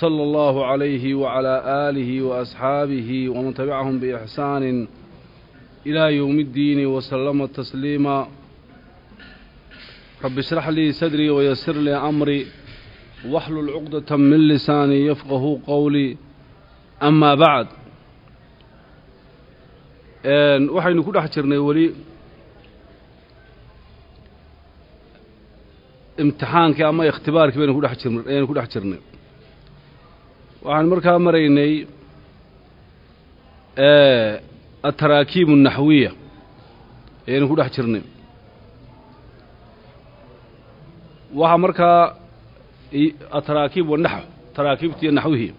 صلى الله عليه وعلى آله وأصحابه ومن تبعهم بإحسان إلى يوم الدين وسلم تسليما رب اشرح لي صدري ويسر لي أمري واحلل عقدة من لساني يفقه قولي أما بعد waxaynu ku dhex jirnay weli imtixaankii ama ikhtibaarkii baynu kudhex jir ayaynu ku dhex jirnay waxaan markaa maraynay ataraakiib الnaxwiya ayaynu ku dhex jirnay waxaa markaa ataraakiib wanaxw taraakiibti iyo naxwihii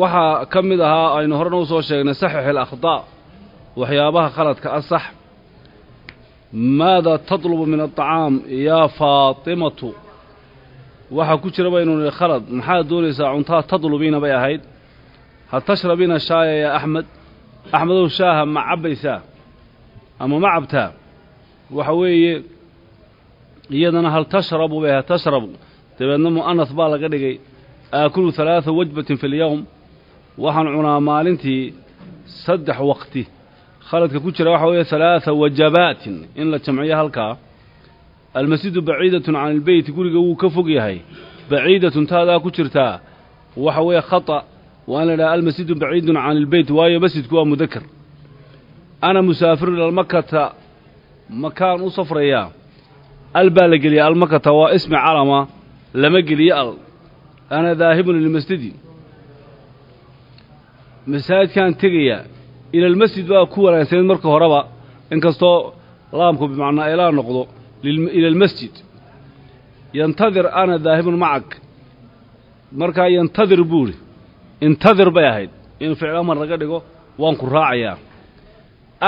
waxaa ka mid ahaa aynu horena u soo sheegnay saxix اlakhطاء waxyaabaha khaladka asax maada taطlubu min aلطacaam yaa faatimatu Waxaa ku jira baynu nihi khalad maxaad doonaysaa cuntaa tadlubiina bay ahayd? Hal tashrabina shaaya yaa axmed axmedow shaaha ma cabbaysaa ama ma cabtaa? Waxa weeye iyadana hal tashrabu bay ahayd tashrabu. Dabeedna mu'anas baa laga dhigay aakulu halaada wajbatin fi اlyowm waxaan cunaa maalintii saddex waqti. Khaladka ku jira waxa weeye halaada wajabaatin in la jamciyo halkaa almasjidu baciidatun can ilbeyti guriga wuu ka fog yahay. Baciidatun taadaa ku jirtaa. Waxa weeye khata waa in la idhaha almasjidu baciidun can ilbeyt waayo masjidku waa mudaker ana musaafirun ilalmakata makaan u safrayaa al baa la geliya almakata waa ismi calama lama geliyo al. Ana daahibun lilmasjidi masaajidkaan tegayaa ilalmasjid baa ku wanaagsaneed marka horeba inkastoo laamku bimacnaa ilaa noqdo ila almasjid yantadir ana daahibun macak markaa yantadir buuri intadir bay ahayd in ficil amar laga dhigo waan ku raacayaa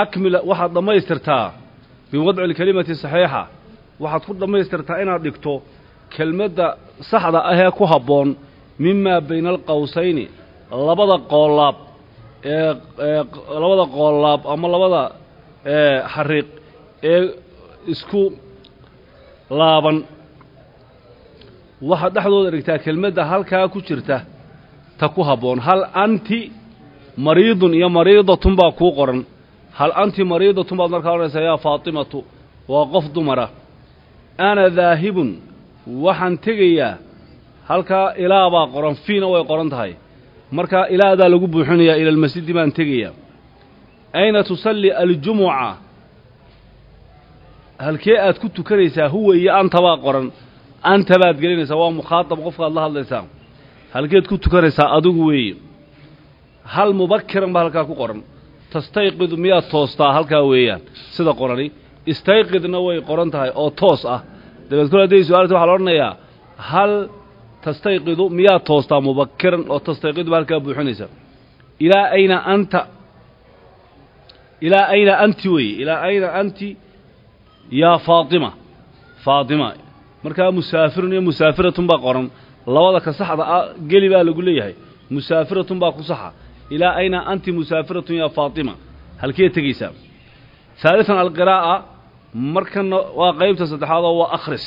akmil waxaad dhammaystirtaa biwadci alkelimati saxiixa waxaad ku dhammaystirtaa inaad dhigto kelmadda saxda ahee ku habboon mimaa bayna alqawsayni labada qoolaab ee labada qoolaab ama labada xariiq ee isku laaban. Waxaad dhexdooda dhigtaa kelmadda halkaa ku jirta ta ku habboon. Hal anti mariidun iyo mariidatun baa kuu qoran. Hal anti mariidatun baad markaa odhanaysaa yaa faatimatu waa qof dumara. Ana daahibun waxaan tegayaa. Halkaa ilaa baa qoran fiina way qoran tahay. Markaa ilaadaa lagu buuxinayaa ila almasjidi baan tegayaa. Ayna tusalli aljumuca halkee aad ku tukanaysaa huwa iyo anta baa qoran. Anta baad gelinaysaa waa mukhaatab qofkaad la hadlaysaa. Halkeed ku tukanaysaa adigu weeye. Hal mubakiran baa halkaa ku qoran. Tastayqid miyaad toostaa? Halkaa weeyaan. Sida qorani. Istayqidna way qoran tahay oo toos ah. Dabeed kol hadday su'aalta waxaa la odhanayaa hal tastayqidu miyaad toostaa mubakiran oo tastayqidu baa halkaa buuxinaysaa ilaa ayna anta ilaa ayna anti weeye ilaa ayna anti yaa faatima faatima markaa musaafirun iyo musaafiratun baa qoran. Labada ka saxda ah geli baa lagu leeyahay. Musaafiratun baa ku saxa. Ilaa ayna anti musaafiratun yaa faatima halkee tegaysaa haalitan alqiraa'a markana waa qaybta saddexaad oo waa akhris.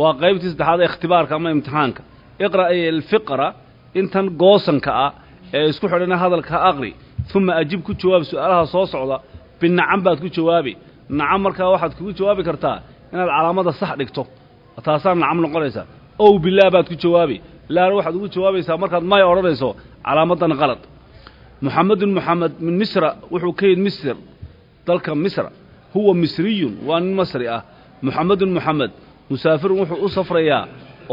Waa qaybtii saddexaad ee ikhtibaarka ama imtixaanka. Iqra' ay alfiqra intan goosanka ah ee isku xidhana hadalka aqri. Uma ajib ku jawaab su'aalaha soo socda binacam baad ku jawaabi nacam markaa waxaad kugu jawaabi kartaa inaad calaamada sax dhigto. Taasaa nacam noqonaysa ow bilaah baad ku jawaabi. Laana waxaad ugu jawaabaysaa markaad maya odhanayso calaamaddan qalad. Muxamedun muxamed min misra wuxuu ka yid misr dalka misra. Huwa misriyun waa nin masri ah. Muxamedun muxamed musaafirun wuxuu u safrayaa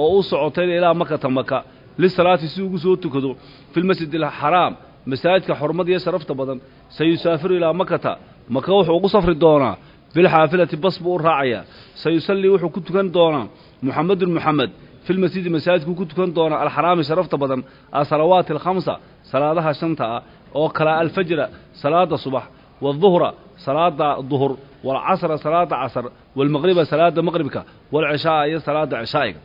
oo u socotayna ilaa makata maka lisalaati si ugu soo tukado fi lmasjid alxaraam masaajidka xurmad iyo sharafta badan. Sayusaafiru ilaa makata maka wuxuu ugu safri doonaa bilxaafilati bas buu u raacayaa sayusallii wuxuu ku tukan doonaa muxamedun muxamed fi lmasjidi masaajidku ku tukan doonaa alxaraami sharafta badan asalawaati alkhamsa salaadaha shanta ah oo kala alfajra salaada subax waaduhra salaada duhur waalcasra salaada casr waalmaqriba salaada maqribka waalcishaaa iyo salaada cishaa'iga.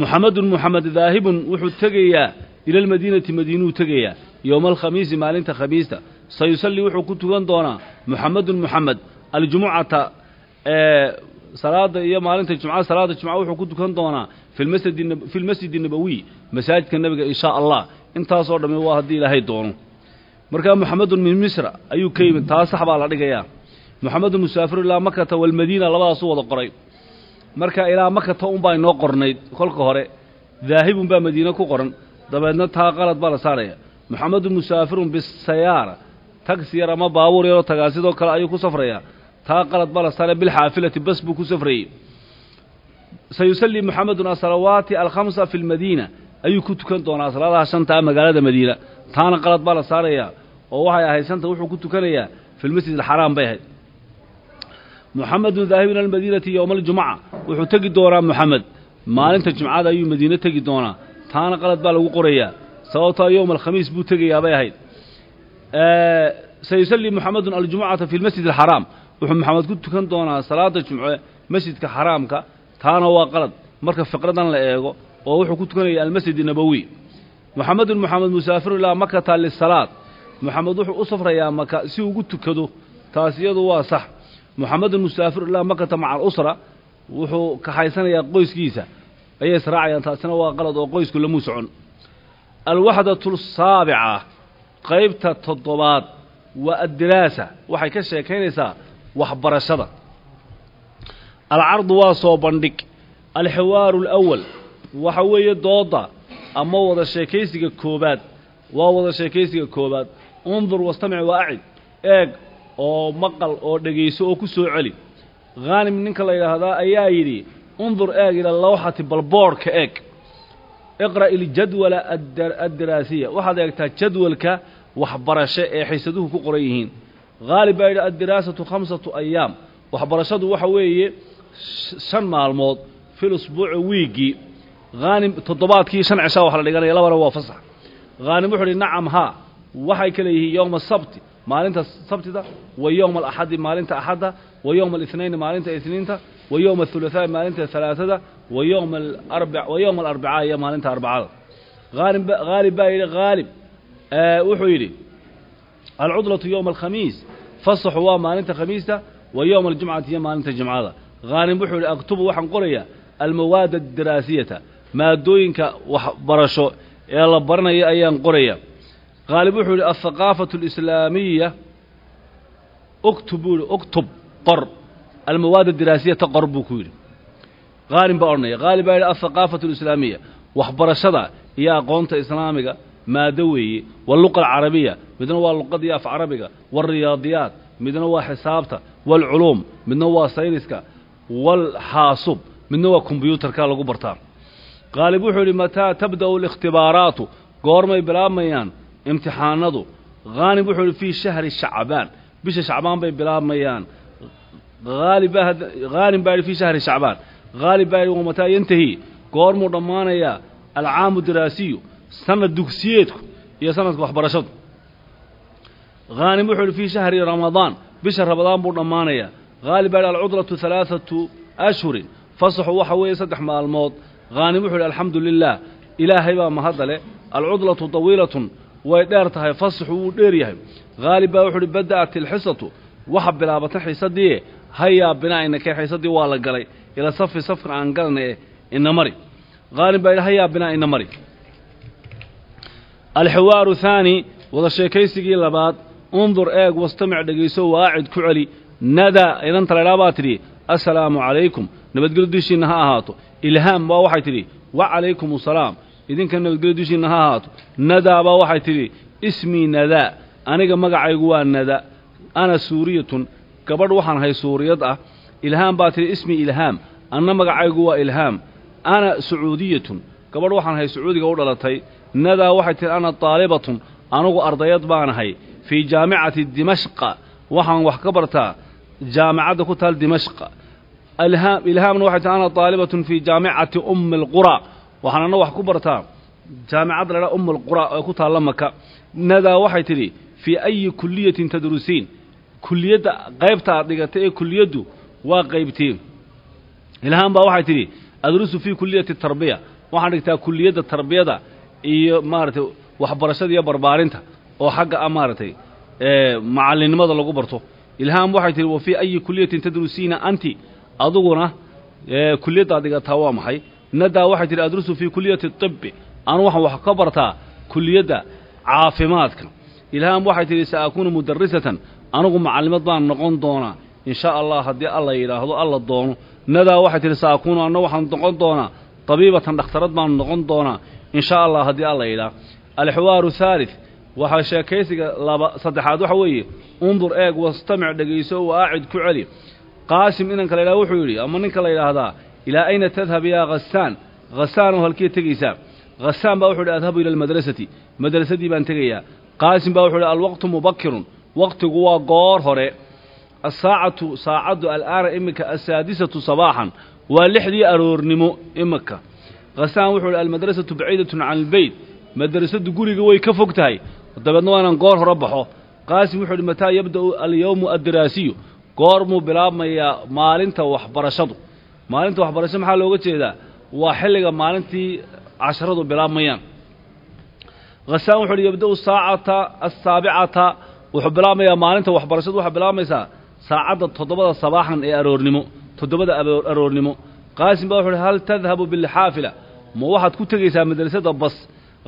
Muxamedun muxamed daahibun wuxuu tegayaa ila almadiinati madiinuu tegayaa yowma alkhamiisi maalinta khamiista sayusallii wuxuu ku tukan doonaa muxamedun muxamed aljumucata salaada iyo maalinta jumcada salaada jumca wuxuu ku tukan doonaa fi lmasjidi nabowiy masaajidka nebiga in shaa allah. Intaasoo dhammi waa haddii ilaahay doono. Markaa muxamedun min misra ayuu ka yimid taa sax baa la dhigayaa. Muxamedun musaafiru ilaa makata walmadiina labadaasu wada qoray. Marka ilaa makata unbaa inoo qornayd kolka hore daahibun baa madiine ku qoran dabeedna taa qalad baa la saaraya muxamedun musaafirun bisayaara tagsi yar ama baabuur yaroo tagaa sidoo kale ayuu ku safrayaa. Taa qalad baa la saaraya bilxaafilati bas buu ku safrayey. Sayusallii muxamedun asalawaati alkhamsa fi lmadiina ayuu ku tukan doonaa salaadaha shantaa magaalada madiina. Taana qalad baa la saarayaa oo waxay ahayd shanta wuxuu ku tukanayaa fi lmasjid alxaraam bay ahayd. Muxamedun daahibun almadiinati yowma aljumuca wuxuu tegi doonaa muxamed maalinta jumcada ayuu madiine tegi doonaa. Taana qalad baa lagu qorayaa. Sababtoo yowma alkhamiis buu tegayaa bay ahayd sayusallii muxamedun aljumucata fi lmasjid alxaraam wuxuu maxamed ku tukan doonaa salaada jumce masjidka xaraamka taana waa qalad. Marka fiqradan la eego oo wuxuu ku tukanaya almasjid nabowi muxamedun muxamed musaafiru ilaa makata lisalaad muxamed wuxuu u safrayaa maka si ugu tukado. Taas iyadu waa sax. Muxamedun musaafiru ilaa makata maca alusra wuxuu kaxaysanayaa qoyskiisa. Ayay israacayaan taasina waa qalad oo qoysku lamuu socon. Alwaxdatu asaabica qaybta toddobaad waa addiraasa. Waxay ka sheekaynaysaa waxbarashada. Alcardu waa soo bandhig. Alxiwaaru alawal waxa weeye dooda ama wada sheekaysiga koobaad. Waa wada sheekaysiga koobaad. Undur wastamic waa acid eeg oo maqal oo dhegayso oo ku soo celi. Khaanim ninka la yidhaahdaa ayaa yidhi undur eeg ila lawxati balboorhka eeg iqra' iljadwala addiraasiya waxaad eegtaa jadwalka waxbarasho ee xiisaduhu ku qoran yihiin haalib baa yidhi addiraasatu khamsatu ayaam waxbarashadu waxa weeye shan maalmood fil usbuuci wiiggii haanim toddobaadkii shan cishaa wax la dhiganaya labana waa fasax haanim wuxuu uhi nacam haa waxay kale yihiin yowma asabti maalinta sabtida wa yowma alaxadi maalinta axadda wa yowma alihnayn maalinta isniinta wa yowma athulahaa maalinta halaatada wa yowma alarba wa yowma alarbacaa iyo maalinta arbacada haalim haalib baa yidhi haalib wuxuu yidhi alcudlatu yowma alkhamiis fasaxu waa maalinta khamiista wa yowma aljumcati iyo maalinta jimcada haanim wuxuu yidhi aktubu waxaan qorayaa almawaada addiraasiyata maadooyinka waxbarasho ee la baranayo ayaan qoraya haalib wuxuu yidhi althaqaafatu alislaamiya uktub buu yidhi uktub qor almawaad addiraasiyata qor buu ku yidhi haalim baa odhanaya haalib baa yidhi althaqaafatu alislaamiya waxbarashada iyo aqoonta islaamiga maado weeye walluqa alcarabiya midna waa luqadii af carabiga. Waalriyaadiyaat midna waa xisaabta. Waalculuum midna waa sayniska. Waalxaasub midna waa kombyuutarka lagu bartaa qaalib wuxuu yidhi mataa tabda'u alikhtibaaraatu goormay bilaabmayaan imtixaanadu. Haanim wuxuu yidhi fii shahri shacbaan. Bisha shacbaan bay bilaabmayaan. Haalim baa yidhi fii shahri shacbaan haalib baa yidhi wamataa yantahi goormuu dhammaanayaa alcaamu diraasiyu sanad dugsiyeedku iyo sanadka waxbarashadu haanim wuxuu yidhi fii shahri ramadaan bisha ramadaan buu dhammaanayaa haalib baa yidhi alcudlatu halaaثatu ashhurin fasaxu waxa weeye saddex maalmood haanim wuxuu yidhi alxamdu lilah ilaahay baa mahadda leh alcudlatu tawiilatun way dheer tahay fasaxu wuu dheer yahay haalib baa wuxuu bada'at ilxisatu waxa bilaabata xiisadii hayaa binaa inakee xiisadii waa la galay ila safi safka aan galna e ina mari haalib baa hayaa binaa ina mari alxiwaaru haani wada sheekaysigii labaad undur eeg wastamic dhegayso waacid ku celi nadaa idanta laydhaa baa tidhi assalaamu calaykum nabadgelyo dushiinna ha ahaato ilhaam baa waxay tidhi wa calaykum asalaam idinka nabadgelyo dushiinna ha ahaato nadaa baa waxay tidhi ismii nadaa aniga magacaygu waa nada ana suuriyatun gabadh waxaan ahay suuriyad ah ilhaam baa tidhi ismii ilhaam anna magacaygu waa ilhaam ana sacuudiyatun gabadh waxaan ahay sacuudiga u dhalatay nadaa waxay tidhi ana taalibatun anugu ardayad baanahay fii jaamicati dimashqa waxaan wax ka bartaa jaamicadda ku taal dimashqa. Alhaam ilhaamna waxay tahay ana taalibatun fii jaamicati ummi alqura waxaan anna wax ku bartaa jaamicadda ladhaha umm alqura ee ku taalla maka nadaa waxay tidhi fii ayi kuliyatin tadrusiin kuliyadda qaybta aad dhigatay ee kuliyaddu waa qaybtii ilhaam baa waxay tidhi adrusu fii kuliyati tarbiya. Waxaan dhigtaa kuliyadda tarbiyada iyo maaragtay waxbarashada iyo barbaarinta oo xagga ah maaragtay macallinnimada lagu barto. Ilhaam waxay tihi wa fii ayi kuliyatin tadrusiina anti. Aduguna kuliyaddaad dhigataa waa maxay? Nadaa waxay tihi adrusu fii kuliyati طibbi anu waxaan wax ka bartaa kuliyadda caafimaadka. Ilhaam waxay tidhi sa akuunu mudarisatan anugu macallimad baan noqon doonaa. In shaa allah haddii alla yidhaahdo alla doono. Nadaa waxay tidhi sa akuunu anna waxaan noqon doonaa. Tabiibatan dhakhtarad baan noqon doonaa. In shaa allah haddii alla yidhaah alxiwaaru haalid waxaa sheekaysiga laba saddexaad waxa weeye. Undur eeg wastamic dhegayso wa aacid ku celi. Qaasim inanka la yidhaha wuxuu yidhi ama ninka la yidhaahdaa ilaa ayna tadhab yaa khasaan khasaanow halkee tegaysaa khasaan baa wuxu yidhi adhabu ila almadrasati. Madrasadii baan tegayaa. Qaasim baa wuxuu yidhi alwaqtu mubakirun waqtigu waa goor hore. Asaacatu saacaddu al'aana iminka asaadisatu sabaaxan waa lixdii aroornimo iminka. Khasaan wuxuu yidhi almadrasatu baciidatun can albeyt madrasaddu guriga way ka fog tahay. Dabeedna waa inaan goor hore baxo. Qaasim wuxuu yidhi mataa yabda'u alyowmu addiraasiyu. Goor muu bilaabmayaa maalinta waxbarashadu. Maalinta waxbarasho maxaa looga jeedaa? Waa xilliga maalintii casharadu bilaabmayaan. Khasaan wuxu uhi yabda'u saacata asaabicata wuxuu bilaabmayaa maalinta waxbarashadu waxay bilaabmaysaa saacadda toddobada sabaaxan ee aroornimo toddobada aroornimo. Qaasim baa wuxu uhi hal tadhabu bilxaafila? Ma waxaad ku tegaysaa madrasada bas.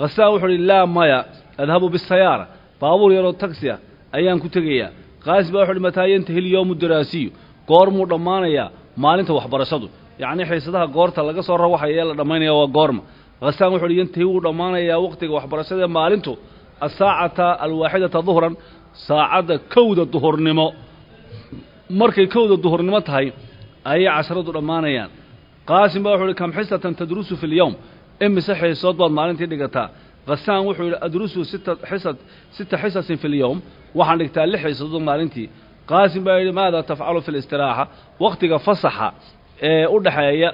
Khasaan wuxuu uhi laa maya. Adhabu bisayaara baabuur yaroo tagsiya ayaan ku tegayaa. Qaasim baa wuxu uhi mataa yantahi lyowmu daraasiyu. Goormuu dhammaanayaa maalinta waxbarashadu. Yacnii xiisadaha goorta laga soo rawaxaya la dhammaynaya waa goorma. Khasaan wuxu uhi yantahi wuu dhammaanayaa waqtiga waxbarashada ee maalintu asaacata alwaaxidata duhran saacadda kowda duhurnimo. Markay kowda duhurnimo tahay ayay casharadu dhammaanayaan. Qaasim baa wuxu uhi kam xisatan tadrusu fi lyowm imise xiisood baad maalintii dhigataa? Khasaan wuxuu yidhi adrusu sita xisad sita xisasin fi lyowm waxaan dhigtaa lix xiisadood maalintii. Qaasim baa yidhi maada tafcalu fi listiraaxa wakhtiga fasaxa ee u dhexeeya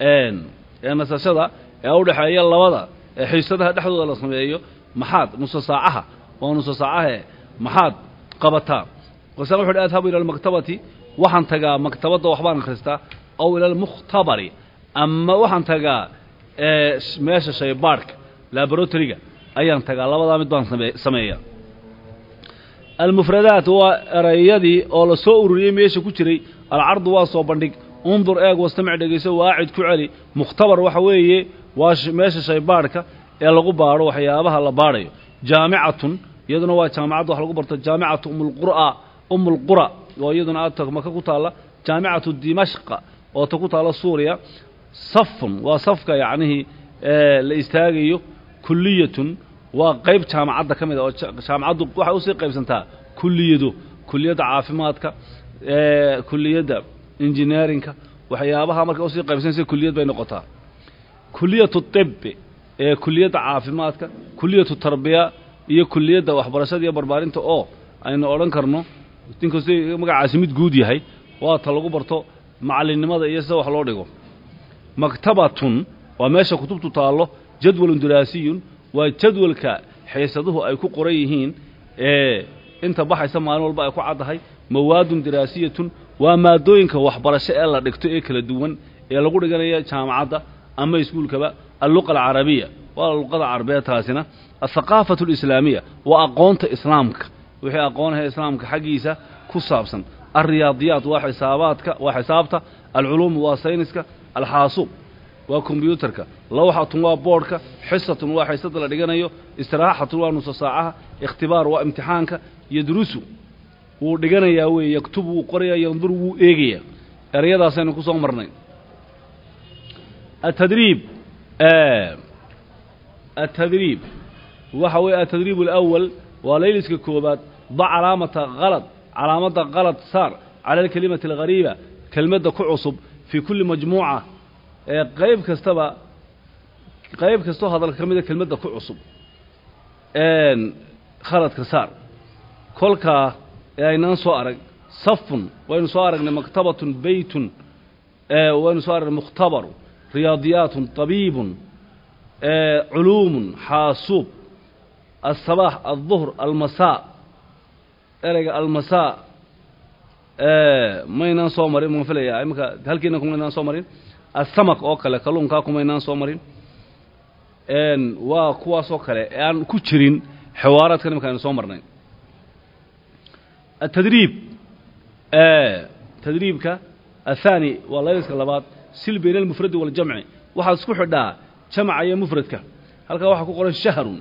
ee nasashada ee u dhexeeya labada ee xiisadaha dhexdooda la sameeyo maxaad nuso saacaha? Waa nuso saacahe maxaad qabataa. Khasaan wuxu uhi adhabu ila almaktabati waxaan tagaa maktabadda waxbaan akhristaa aw ila almukhtabari ama waxaan tagaa meesha shaybaadhka laboratoryga ayaan tagaa labadaa mid baan sameeya almufradaat waa erayadii oo la soo ururiyey meesha ku jiray alcardu waa soo bandhig. Undur eeg wastamic dhegayso waacid ku celi. Mukhtabar waxa weeye waa meesha shaybaadhka ee lagu baadho waxyaabaha la baadhayo. Jaamicatun iyaduna waa jaamacadda wax lagu barto jaamicatu umulqura umulqura oo iyaduna aad maka ku taalla jaamicatu dimashqa oo ta ku taalla suuriya. Safun waa safka yacnihii la istaagayo kuliyatun waa qayb jaamacadda ka mid a oo jaamacaddu waxay u sii qaybsantaa kuliyado kuliyadda caafimaadka kuliyadda engineerinka waxyaabaha markay u sii qaybsanaysa kuliyad bay noqotaa. Kuliyatu tibbi ee kuliyadda caafimaadka kuliyatu tarbiya iyo kuliyadda waxbarashada iyo barbaarinta oo aynu odhan karno inkastoo magacaasi mid guud yahay waa ta lagu barto macallinnimada iyo sida wax loo dhigo. Maktabatun waa meesha kutubtu taallo jadwalun diraasiyun waa jadwalka xiisaduhu ay ku qoran yihiin ee inta baxaysa maalin walba ay ku caddahay mawaadun diraasiyatun waa maadooyinka waxbarasho ee la dhigto ee kala duwan ee lagu dhiganaya jaamacadda ama iskuulkaba alluqa alcarabiya waa luqada carabeed taasina athaqaafatu alislaamiya waa aqoonta islaamka wixii aqoonaha islaamka xaggiisa ku saabsan alriyaadiyaat waa xisaabaadka waa xisaabta alculuum waa sayniska alxaasuub waa kombyuutarka lawxatun waa boodhka xisatun waa xiisada la dhiganayo istiraaxatun waa nuso saacaha ikhtibaar waa imtixaanka yadrusu wuu dhiganayaa weeye yaktubu wuu qorayaa yandur wuu eegayaa ereyadaasaynu ku soo marnay atadriib waxa weeye atadriib alawal waa layliska koobaad da calaamata halad calaamadda kalad saar cala alkelimati alghariiba kelmadda ku cusub fii kulli majmuuca. Ee qayb kastaba qayb kastoo hadalka ka mida kelmadda ku cusub. Khaladka saar. Kolkaa ee aynaan soo arag safun waynu soo aragnay maktabatun beytun waynu soo aragna mukhtabaru riyaadiyaatun tabiibun culuumun xaasuub alsabaax alduhr almasaa ereyga almasaa maynaan soo marin maan filayaa imanka halkiina kumaynaan soo marin asamak oo kale kalluunkaa kumaynaan soo marin waa kuwaasoo kale aan ku jirin xawaaraadkan imanka aynu soo marnay. Atadriib tadriibka aلthaani waa layliska labaad sil bayna almufradi waاljamci waxaad isku xidhaa jamca iyo mufradka. Halkaa waxaa ku qoran shahrun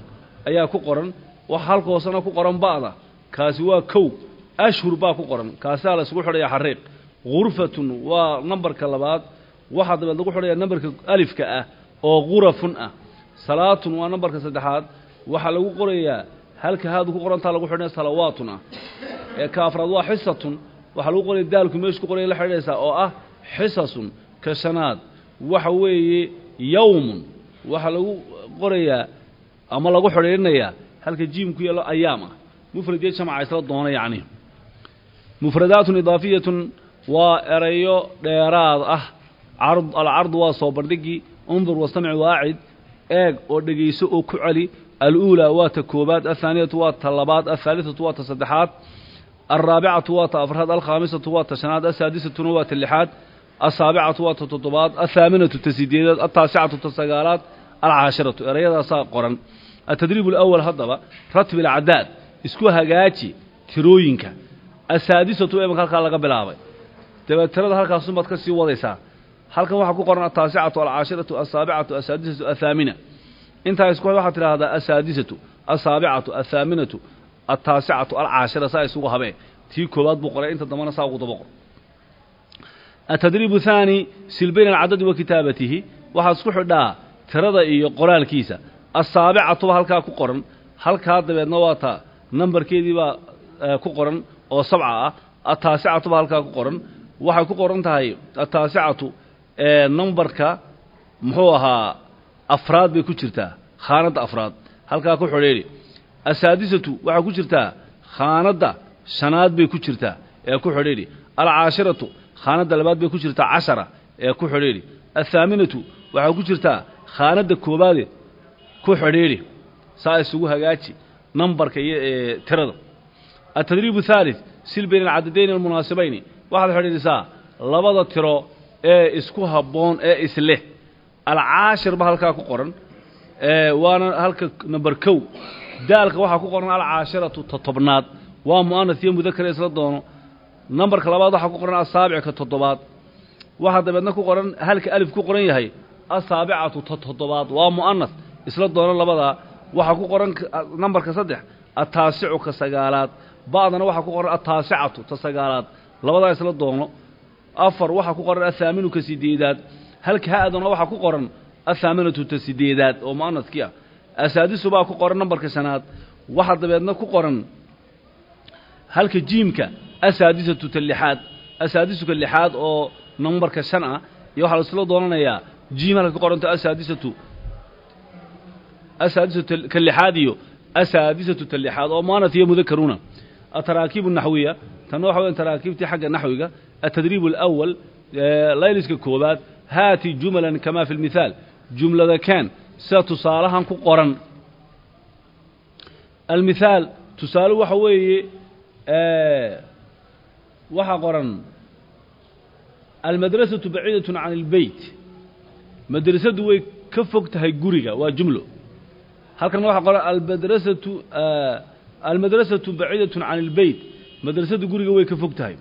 ayaa ku qoran waxa halka hoosena ku qoran ba'da. Kaasi waa kow. Ashhur baa ku qoran. Kaasaa la isugu xidhaya xariiq. Gurfatun waa nambarka labaad. Waxaa dabeed lagu xidhaya nambarka alifka ah oo gurafun ah. Salaatun waa nambarka saddexaad. Waxaa lagu qorayaa halka haadu ku qorantaa lagu xidhaya salawaatun ah. Ee ka waa xisatun. Waxaa lagu qoraya daalku meeshu ku qoraya la xidhaysaa oo ah xisasun ka shanaad waxa weeye yawmun. Waxaa lagu qorayaa ama lagu xidhiidhinayaa halka jiim ku yeelo ayaam ah. Mufrad iyo jamca isla doona yacni. Mufradaatun idaafiyatun waa erayo dheeraad ah. Card alcardu waa soo bandhigii undur wastamci waacid. Eeg oo dhegayso oo ku celi. Aluulaa waa ta koobaad. Athaaniyatu waa ta labaad. Athaalithatu waa ta saddexaad. Alraabicatu waa ta afraad. Alkhaamisatu asaabicatu waa ta toddobaad athaaminatu ta sideedaad altaasicatu ta sagaalaad alcaashiratu erayadaasaa qoran atadriib alawal haddaba ratib alcadaad isku hagaaji tirooyinka asaadisatu emanka halkaa laga bilaabay dabeed tirada halkaasumaad ka sii wadaysaa halkan waxaa ku qoran altaasicatu alcaashiratu asaabicatu asaadisatu athaamina intaa isku waxaad tidhaahdaa asaadisatu asaabicatu athaaminatu altaasicatu alcaashira saa isugu habee tii koowaad buu qoray inta dambana saa ugu atadriibu thaani sil bayna alcadadi wa kitaabatihi waxaad isku xidhaa tirada iyo qoraalkiisa. Asaabicatuba halkaa ku qoran halkaa dabeedna waa ta nambarkeedii baa ku qoran oo sabca ah. Ataasicatuba halkaa ku qoran. Waxay ku qoran tahay ataasicatu nambarka muxuu ahaa afraad bay ku jirtaa khaanadda afraad. Halkaa ku xidhiidhi asaadisatu waxay ku jirtaa khaanadda shanaad bay ku jirtaa ee ku xidhiidhi. Alcaashiratu khaanadda labaad bay ku jirtaa cashara ee ku waxaa ku jirtaa khaanadda koobaade ku xidhiidhi saa isugu hagaaji nambarka iyo ee tirada. Altadriib athaalid sil bayna alcadadayni almunaasibayni waxaad xidhiidhisaa labada tiro ee isku haboon ee isle alcaashir ba halkaa ku qoran waana halka number kow. Daalka waxaa ku qoran alcaashiratu totobnaad waa mu'anas iyo mudakar isla doono nambarka labaad waxaa ku qoran asaabic ka toddobaad. Waxaa dabeedna ku qoran halka alif ku qoran yahay asaabicatu ta toddobaad. Waa mu'anas isla doono labadaa waxaa ku qoran nambarka saddex ataasicu ka sagaalaad. Ba'dana waxaa ku qoran ataasicatu ta sagaalaad. Labadaa isla doono. Afar waxaa ku qoran athaaminu ka sideedaad. Halka ha'dana waxaa ku qoran athaaminatu ta sideedaad. Oo mu'anaskii ah. Asaadisu ku qoran nambarka shanaad. Waxaa dabeedna ku qoran halka jiimka asaadisatuka lixaad asaadisuka lixaad oo numbarka shan ah iyo waxaa laisla doonanayaa jiim halka ka qoranto asaadisatu asaadisatu ka iyo asaadisatu ta oo mu'anath iyo mudakaruuna ataraakiibu naxwiya. Tanna waxa weyan taraakiibtii xagga naxwiga altadriib alawal layliska koobaad haati jumalan kama fi lmithaal jumlada kaan sida tusaalahan ku qoran. Almithaal tusaale waxa weeye waxaa qoran almadrasatu baciidatun can ilbeyt. Madrasadu way ka fog tahay guriga waa jumlo. Halkan waxaa qoran almadrasatu eh, almadrasatu baciidatun can ilbeyt. Madrasadu guriga way ka fog tahay.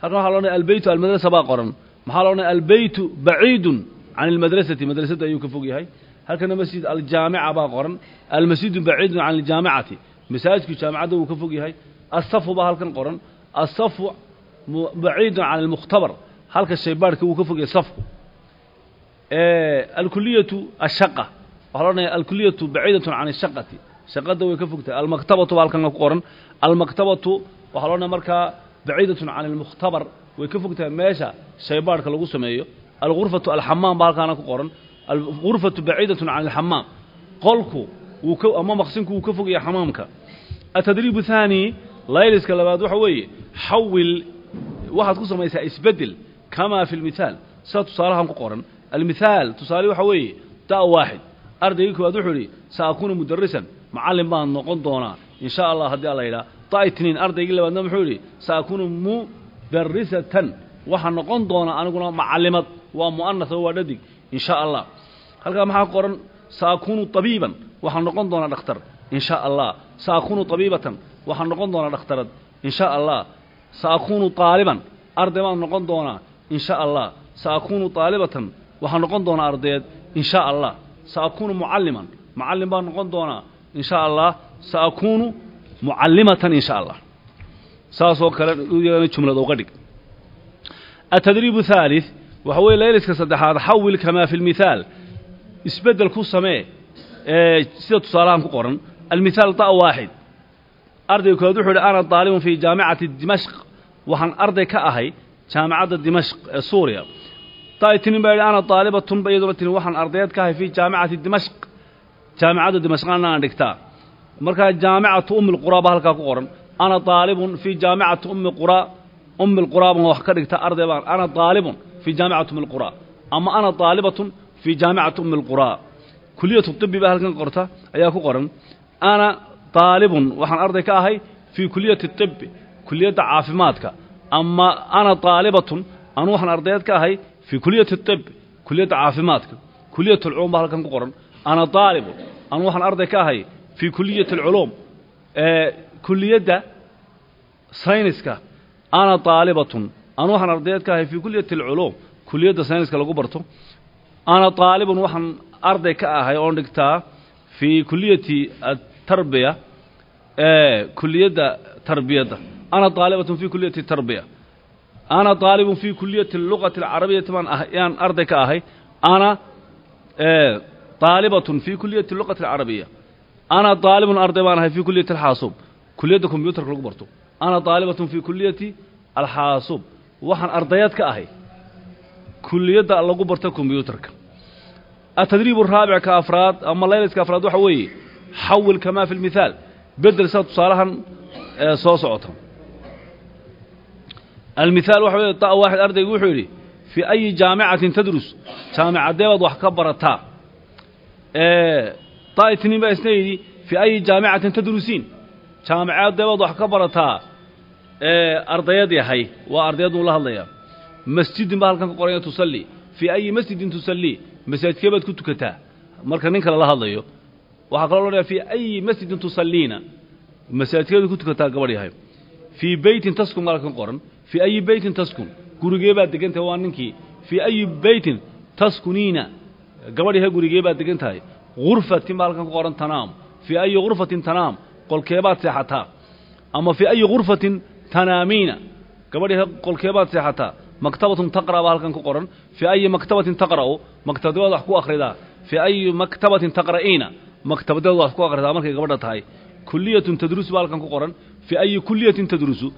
Halkan waxaa loodhanay albeytu almadrasa baa qoran. Maxaa loodhanay albeytu baciidun can ilmadrasati. Madrasadu ayuu ka fog yahay. Halkana masjid aljaamica baa qoran almasjidu baciidun can aljaamicati masaajidku jaamicadda wuu ka fog yahay. Asafu baa halkan qoran asafu baciidun can almukhtabar halka shaybaarhka wuu ka fogaya safku alkuliyatu ashaqa waxaa la odhanaya alkuliyatu baciidatun can ashaqati shaqada way ka fogtahay almaktabatu baa halkan ku qoran almaktabatu waxaa la odhanaya markaa baciidatun can almukhtabar way ka fogtahay meesha shaybaarhka lagu sameeyo alghurfatu alxamaam baa halkaana ku qoran alghurfatu baciidatun can alxamaam qolku wuu ka ama maqsinku wuu ka fogaya xamaamka atadriib thaani layliska labaad waxa weeye xawil waxaad ku samaysaa isbeddel kama fi اlmithaal sida tusaalahan ku qoran almithaal tusaale waxa weeye da' waaxid ardaygii koowaad wuxuu idhi sa akuunu mudarisan macallin baan noqon doonaa in sha allah haddii alla yidhaha da' itniin ardaygii labaadna wuxuu yidhi sa akuunu mudarisatan waxaa noqon doonaa aniguna macallimad waa mu'anas oo waa dhadig in sha allah halkaa maxaa ku qoran sa akuunu tabiiban waxaa noqon doonaa dhakhtar in sha allah sa akuunu tabiibatan waxaa noqon doonaa dhakhtarad in sha allah sa akuunu taaliban arday baan noqon doonaa in sha allah sa akuunu taalibatan waxaa noqon doonaa ardayeed in sha allah sa akuunu mucalliman macallin baan noqon doonaa in sha allah sa akuunu mucallimatan in sha allah saasoo kale iyagana jumlad uga dhig atadriibu haalith waxa weeye layliska saddexaad xawil kamaa fi lmithaal isbeddel ku samee ee sida tusaalahan ku qoran almithaal da' waaxid ardayga koowaad wuxuu yidhi ana daalibun fii jaamicati dimashq. Waxaan arday ka ahay jaamicadda dimashq ee suuriya. Daa'itinin baa yidhi ana daalibatun ba iyaduna tini waxaan ardayeed ka ahay fii jaamicati dimashq. Jaamicadda dimashqana aan dhigtaa. Markaa jaamicatu ummi lquraa baa halkaa ku qoran. Ana daalibun fii jaamicati ummi quraa ummi lquraa baan wax ka dhigta arday baan ana daalibun fii jaamicati ummi lquraa ama ana daalibatun fii jaamicati ummi lquraa kuliyatu tibi baa halkan qorta ayaa ku qoran. Ana daalibun waxaan arday ka ahay fii kuliyati tibi kuliyadda caafimaadka ama ana daalibatun anu waxaan ardayeed ka ahay fii kuliyati tibi kuliyadda caafimaadka kuliyat alculuum baa halkan ku qoran ana daalibun anu waxaan arday ka ahay fii kuliyati alculuum ee kuliyadda sayniska ana daalibatun anu waxaan ardayeed ka ahay fii kuliyati alculuum kuliyadda sayniska lagu barto ana daalibun waxaan arday ka ahay oon dhigtaa fii kuliyati tarbiya ee kuliyadda tarbiyadda. Ana daalibatun fii kuliyati tarbiya. Ana daalibun fii kuliyati luqati alcarabiyati baan ah yaan arday ka ahay. Ana daalibatun fii kuliyati luqati alcarabiya ana daalibun arday baan ahay fii kuliyati alxaasuub kuliyadda kombyuutarka lagu barto. Ana daalibatun fii kuliyati alxaasuub waxaan ardayaad ka ahay. Kuliyadda lagu barta kombyuutarka atadriib raabic ka afraad ama laylaska afraad waxa weeye xawil kamaa fi lmithaal bedel saa tusaalahan soo socota almithaal waxa wey ta waaxid ardaygu wuxuu yidhi fii ayi jaamicatin tadrus jaamicadee baad wax ka barataa taa itniin baa isna yidhi fii ayi jaamicatin tadrusiin jaamicadee baad wax ka barataa ardayad yahay waa ardayadnu la hadlayaa masjidin baa halkan ka qoranya tusalli fii ayi masjidin tusalli masaajidkee baad ku tukataa marka nin kale la hadlayo waxaa kaloo loodhaya fii ayi masjidin tusalliina. Masaajidkeedu ku tukataa gabadh yahay. Fii beytin taskun baa halkan qoran. Fii ayi beytin taskun gurigee baad degan tahay waa ninkii. Fii ayi beytin taskuniina gabadh yahay gurigee baad degan tahay. Gurfatin baa halkan ku qoran tanaam. Fii ayi gurfatin tanaam. Qolkee baad seexataa. Ama fii ayi gurfatin tanaamiina. Gabadh yahay qolkee baad seexataa. Maktabatun taqra baa halkan ku qoran. Fii ayi maktabatin taqra'u. Maktabadeed wax ku akhridaa. Fii ayi maktabatin taqra'iina maktabadeed wax ku akhridaa markay gabadha tahay kuliyatun tadrusu baa halkan ku qoran fii ayi kuliyatin tadrusu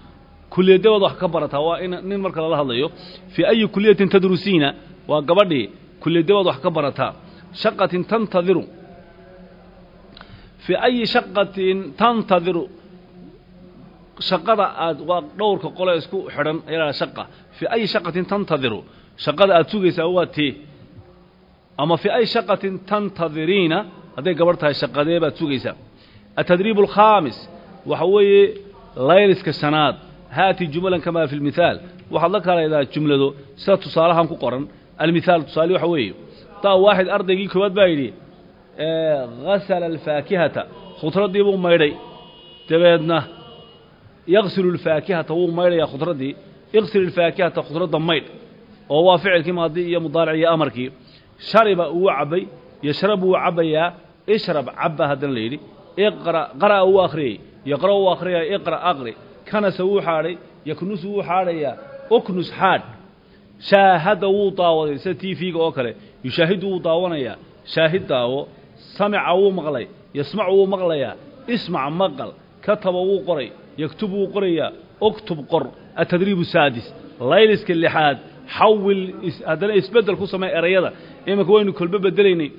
kuliyadeed wax ka barataa waa in nin marka lala hadlayo fii ayi kuliyatin tadrusiina waa gabadhii kuliyadeed wax ka barataa shaqatin tantadiru fii ayi shaqatin tantadiru shaqada aad waa dhowrka qole isku xidhan ayaa shaqa fii ayi shaqatin tantadiru shaqada aad sugaysaa waa tee ama fii ayi shaqatin tantadiriina hadday gabadh tahay shaqadee baad sugaysaa. Atadriib alkhaamis waxa weeye layliska shanaad haati jumalan kamaa fi lmithaal waxaad la kalaydaa jumlado sida tusaalahan ku qoran. Almithaal tusaale waxa weeye. Taa waaxid ardaygii koowaad baa yidhi hasala alfaakihata khudraddii buu maydhay. Dabeedna yaqsilu alfaakihata wuu maydhayaa khudraddii iqsil alfaakihata khudradda maydh. Oo waa ficilkii maadi iyo mudaaric iyo amarkii. Shariba uu cabbay yashrab wuu cabbayaa ishrab cabba haddana la yidhi iqra qara'a wuu akhriyey yaqra wuu akhriyaya iqra aqri kanasa wuu xaadhay yaknusu wuu xaadhayaa uknus xaadh shaahada wuu daawaday sida t v-ga oo kale yushaahidu wuu daawanayaa shaahid daawo samica wuu maqlay yasmacu wuu maqlayaa ismac maqal kataba wuu qoray yaktub wuu qorayaa uktub qor atadriib saadis layliska lixaad xawil haddana isbeddel ku samey erayada? Iminka waynu kolbe bedelaynay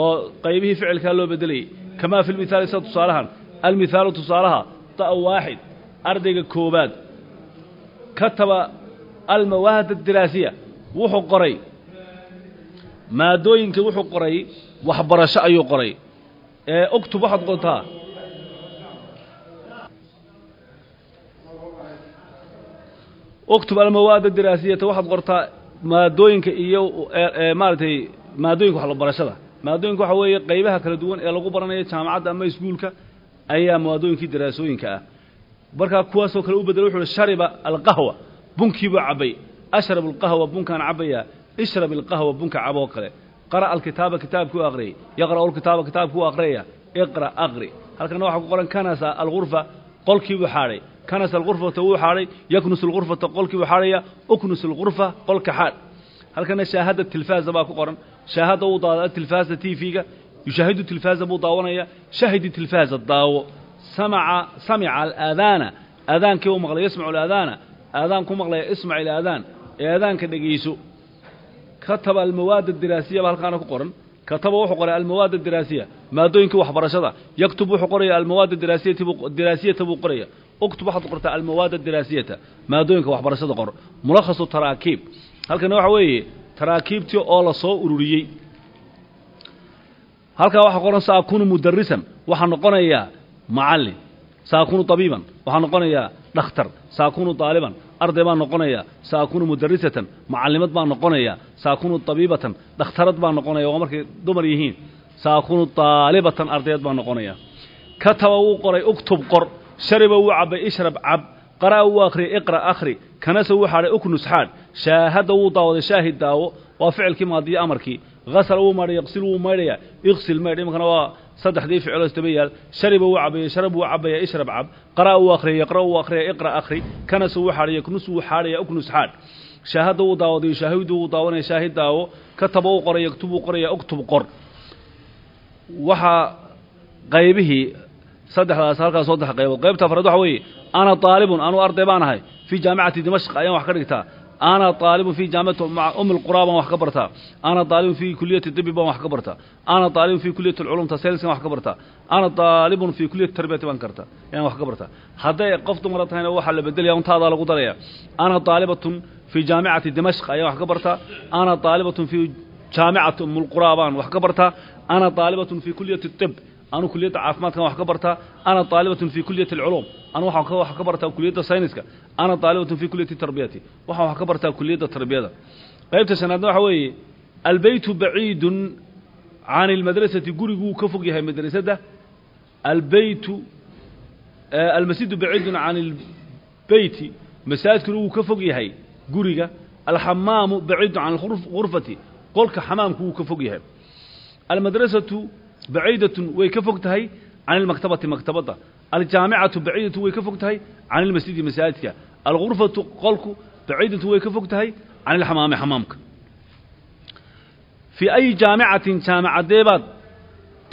oo qaybihii ficilkaa loo bedelayay kamaa fi lmithaali sida tusaalahan? Almithaalu tusaalaha da' waaxid ardayga koobaad. Kataba almawaahid adiraasiya wuxuu qoray. Maadooyinka wuxuu qoray waxbarasho ayuu qoray. Ee octub waxaad qortaa octub almawaada diraasiyata waxaad qortaa maadooyinka iyo maaragtay maadooyinka waxbarashada maadooyinka waxa weeye qaybaha kala duwan ee lagu baranayo jaamacadda ama iskuulka ayaa maadooyinkii daraasooyinka ah. Markaa kuwaasoo kale u bedela wuxu uhi shariba alqahwa bunkii buu cabbay ashrab alqahwa bunkaan cabbayaa ishrab alqahwa bunka caboo kale. Qara'a alkitaaba kitaabkuu aqriyay yaqra'u alkitaaba kitaabkuu aqriyaya iqra' aqri. Halkana waxaa kanasa alghurfata wuu xaadhay yaknus alghurfata qolkii buu xaadhaya uknus alghurfa qolka xaadh halkana shaahada tilfaaza baa ku qoran. Shaahada wuu daawada tilfaaza t v-ga yushaahidu tilfaaza buu daawanaya. Shahidi tilfaaza daawo. Samaca alaadaana. Aadaankii uu maqlay yasmacu alaadaana. Aadaan ku maqlaya ismac ilaadaan ee aadaanka dhegayso. Kataba almawaad adiraasiya ba halkaana ku qoran. Kataba wuxuu qoray almawaad adiraasiya maadooyinkii waxbarashada. Yaktub uktub waxaad qortaa almawaad adiraasiyata maadooyinka waxbarashada qor mulakhasu taraakiib halkana waxa weeye taraakiibtii oo la soo ururiyey halkaa waxaa qoran saakunu mudarisan waxaa noqonayaa macallin saakunu tabiiban waxaa noqonayaa dhakhtar saakunu daaliban arday baan noqonaya saakunu mudarisatan macallimad baan noqonaya saakunu tabiibatan dhakhtarad baan noqonaya waa markay dumar yihiin saakunu daalibatan ardayad baan noqonaya kataba wuu qoray uktub qor shariba wuu cabbay ishrab cab qara'a wuu akhriyay iqra' akhri kanasa wuu xaadhay uknus xaadh shaahadda wuu daawaday shaahid daawo waa ficilkii maadiyo amarkii hasala wuu maydhay yaqsil wuu maydhaya iqsil maydh imankana waa saddexdii ficiloo istaba yaal shariba wuu cabayey sharab wuu cabaya ishrab cab qara'a wuu akhriyay yaqra' wuu akhriyay iqra' akhri kanasa wuu xaadhay yaknus wuu xaadhaya uknus xaadh shaahadda wuu daawaday shaahidu saddexdaas halkaas saddex qaybood qaybta afraad waxa weeye ana aalibun anuu arday baan ahay fii jaamicati dimashq ayaan wax ka dhigtaa. Ana aalibun fii jaamicati um lqura baan wax ka bartaa. Ana aalibun fii kuliyati dibi baan wax ka bartaa. Ana aalibun fii kuliyati lculumta selskan wax ka bartaa. Ana aalibun fii kuliyati tarbiyati baan karta ayaan wax ka bartaa. Hadday qof dumara tahayna waxaa la bedelaya untaadaa lagu daraya ana aalibatun fii jaamicati dimashq ayaan wax ka bartaa. Ana aalibatun fii jaamicati umlqura baan wax ka bartaa. Ana aalibatun fii kuliyati ib anuu kuliyadda caafimaadkan wax ka bartaa ana aalibatun fii kuliyati alculuum anu wax ka bartaa kuliyadda sayniska. Ana aalibatun fii kuliyati tarbiyati. Waxaan wax ka bartaa kuliyadda tarbiyada. Qaybta shanaadna waxaa weeye albeytu baciidun can ilmadrasati guriguu ka fog yahay madrasadda. Albeytu eh, almasjidu baciidun can ilbeyti masaajidkuna wuu ka fog yahay guriga. Alxamaamu baciidun can alghurfati qolka xamaamku wuu ka fog yahay. Almadrasatu baciidatun way ka fog tahay can ilmaktabati maktabadda aljaamicatu baciidatu way ka fog tahay can ilmasjidi masaajidka alghurfatu qolku baciidatu way ka fog tahay can ilxamaami xamaamka fii ayi jaamicatin jaamicaddeebaad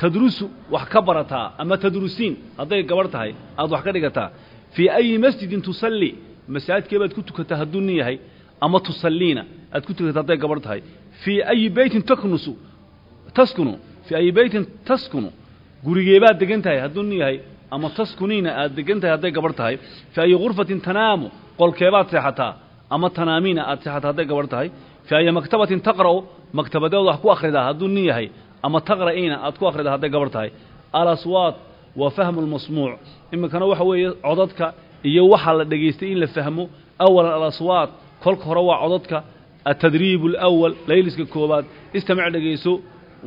tadrusu wax ka barataa ama tadrusiin hadday gabarh tahay aad wax ka dhigataa fii ayi masjidin tusalli masaajidkeebaad ku tukataa hadduu nin yahay ama tusalliina aad ku tukataa hadday gabarh tahay fii ayi beytin taknusu taskunu fii ayi beytin taskunu gurigeebaad degan tahay hadduu nin yahay ama taskuniina aad degan tahay hadday gabarh tahay fii ayi ghurfatin tanaamu qolkeebaad seexataa ama tanaamiina aad seexataa hadday gabarh tahay fii ayi maktabatin taqra'u maktabadeed wax ku akhridaa hadduu nin yahay ama taqra'iina aad ku akhridaa hadday gabarh tahay alaswaat waa fahmu lmasmuuc iminkana waxa weeye codadka iyo waxaa la dhegaystay in la fahmo awalan alaswaat kolka hore waa codadka atadriib alawal layliska koobaad istamic dhegayso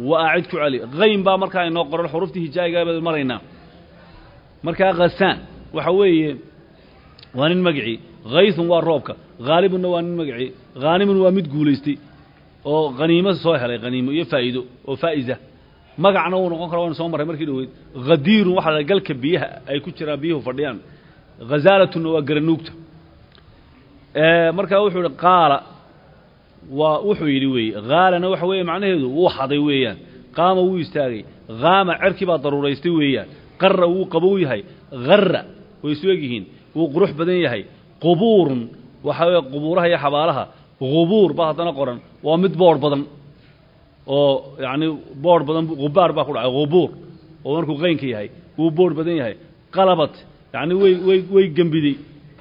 wa aacid ku celi hayn baa markaa inoo qoran xuruftii hijaa'igaa baad maraynaa markaa khasaan waxa weeye waa nin magicii. Khaythun waa roobka. Khaalibunna waa nin magicii. Khaanimun waa mid guulaystay oo khaniimo soo helay khaniimo iyo faa'iido oo faa'iza magacna wuu noqon kara waynu soo marray markii dhoweyd khadiirun waxa la galka biyaha ay ku jiraan biyuhu fadhiyaan. Khazaalatuna waa garanuugta markaa wuxuu ihi qaala waa wuxuu yidhi weeye khaalana waxa weeye macnaheedu wuu xaday weeyaan. Qaama wuu istaagay. Haama cerkii baa daruuraystay weeyaan. Qarra wuu qabow yahay. Harra way isu eg yihiin. Wuu qurux badan yahay. Qubuurun waxa weeye qubuuraha iyo xabaalaha qubuur baa haddana qoran. Waa mid boodh badan. Oo yacni boodh badan gubaar baa ku dhacay. Qubuur oo markuu qaynka yahay wuu boodh badan yahay. Qalabat yacni way way way gembiday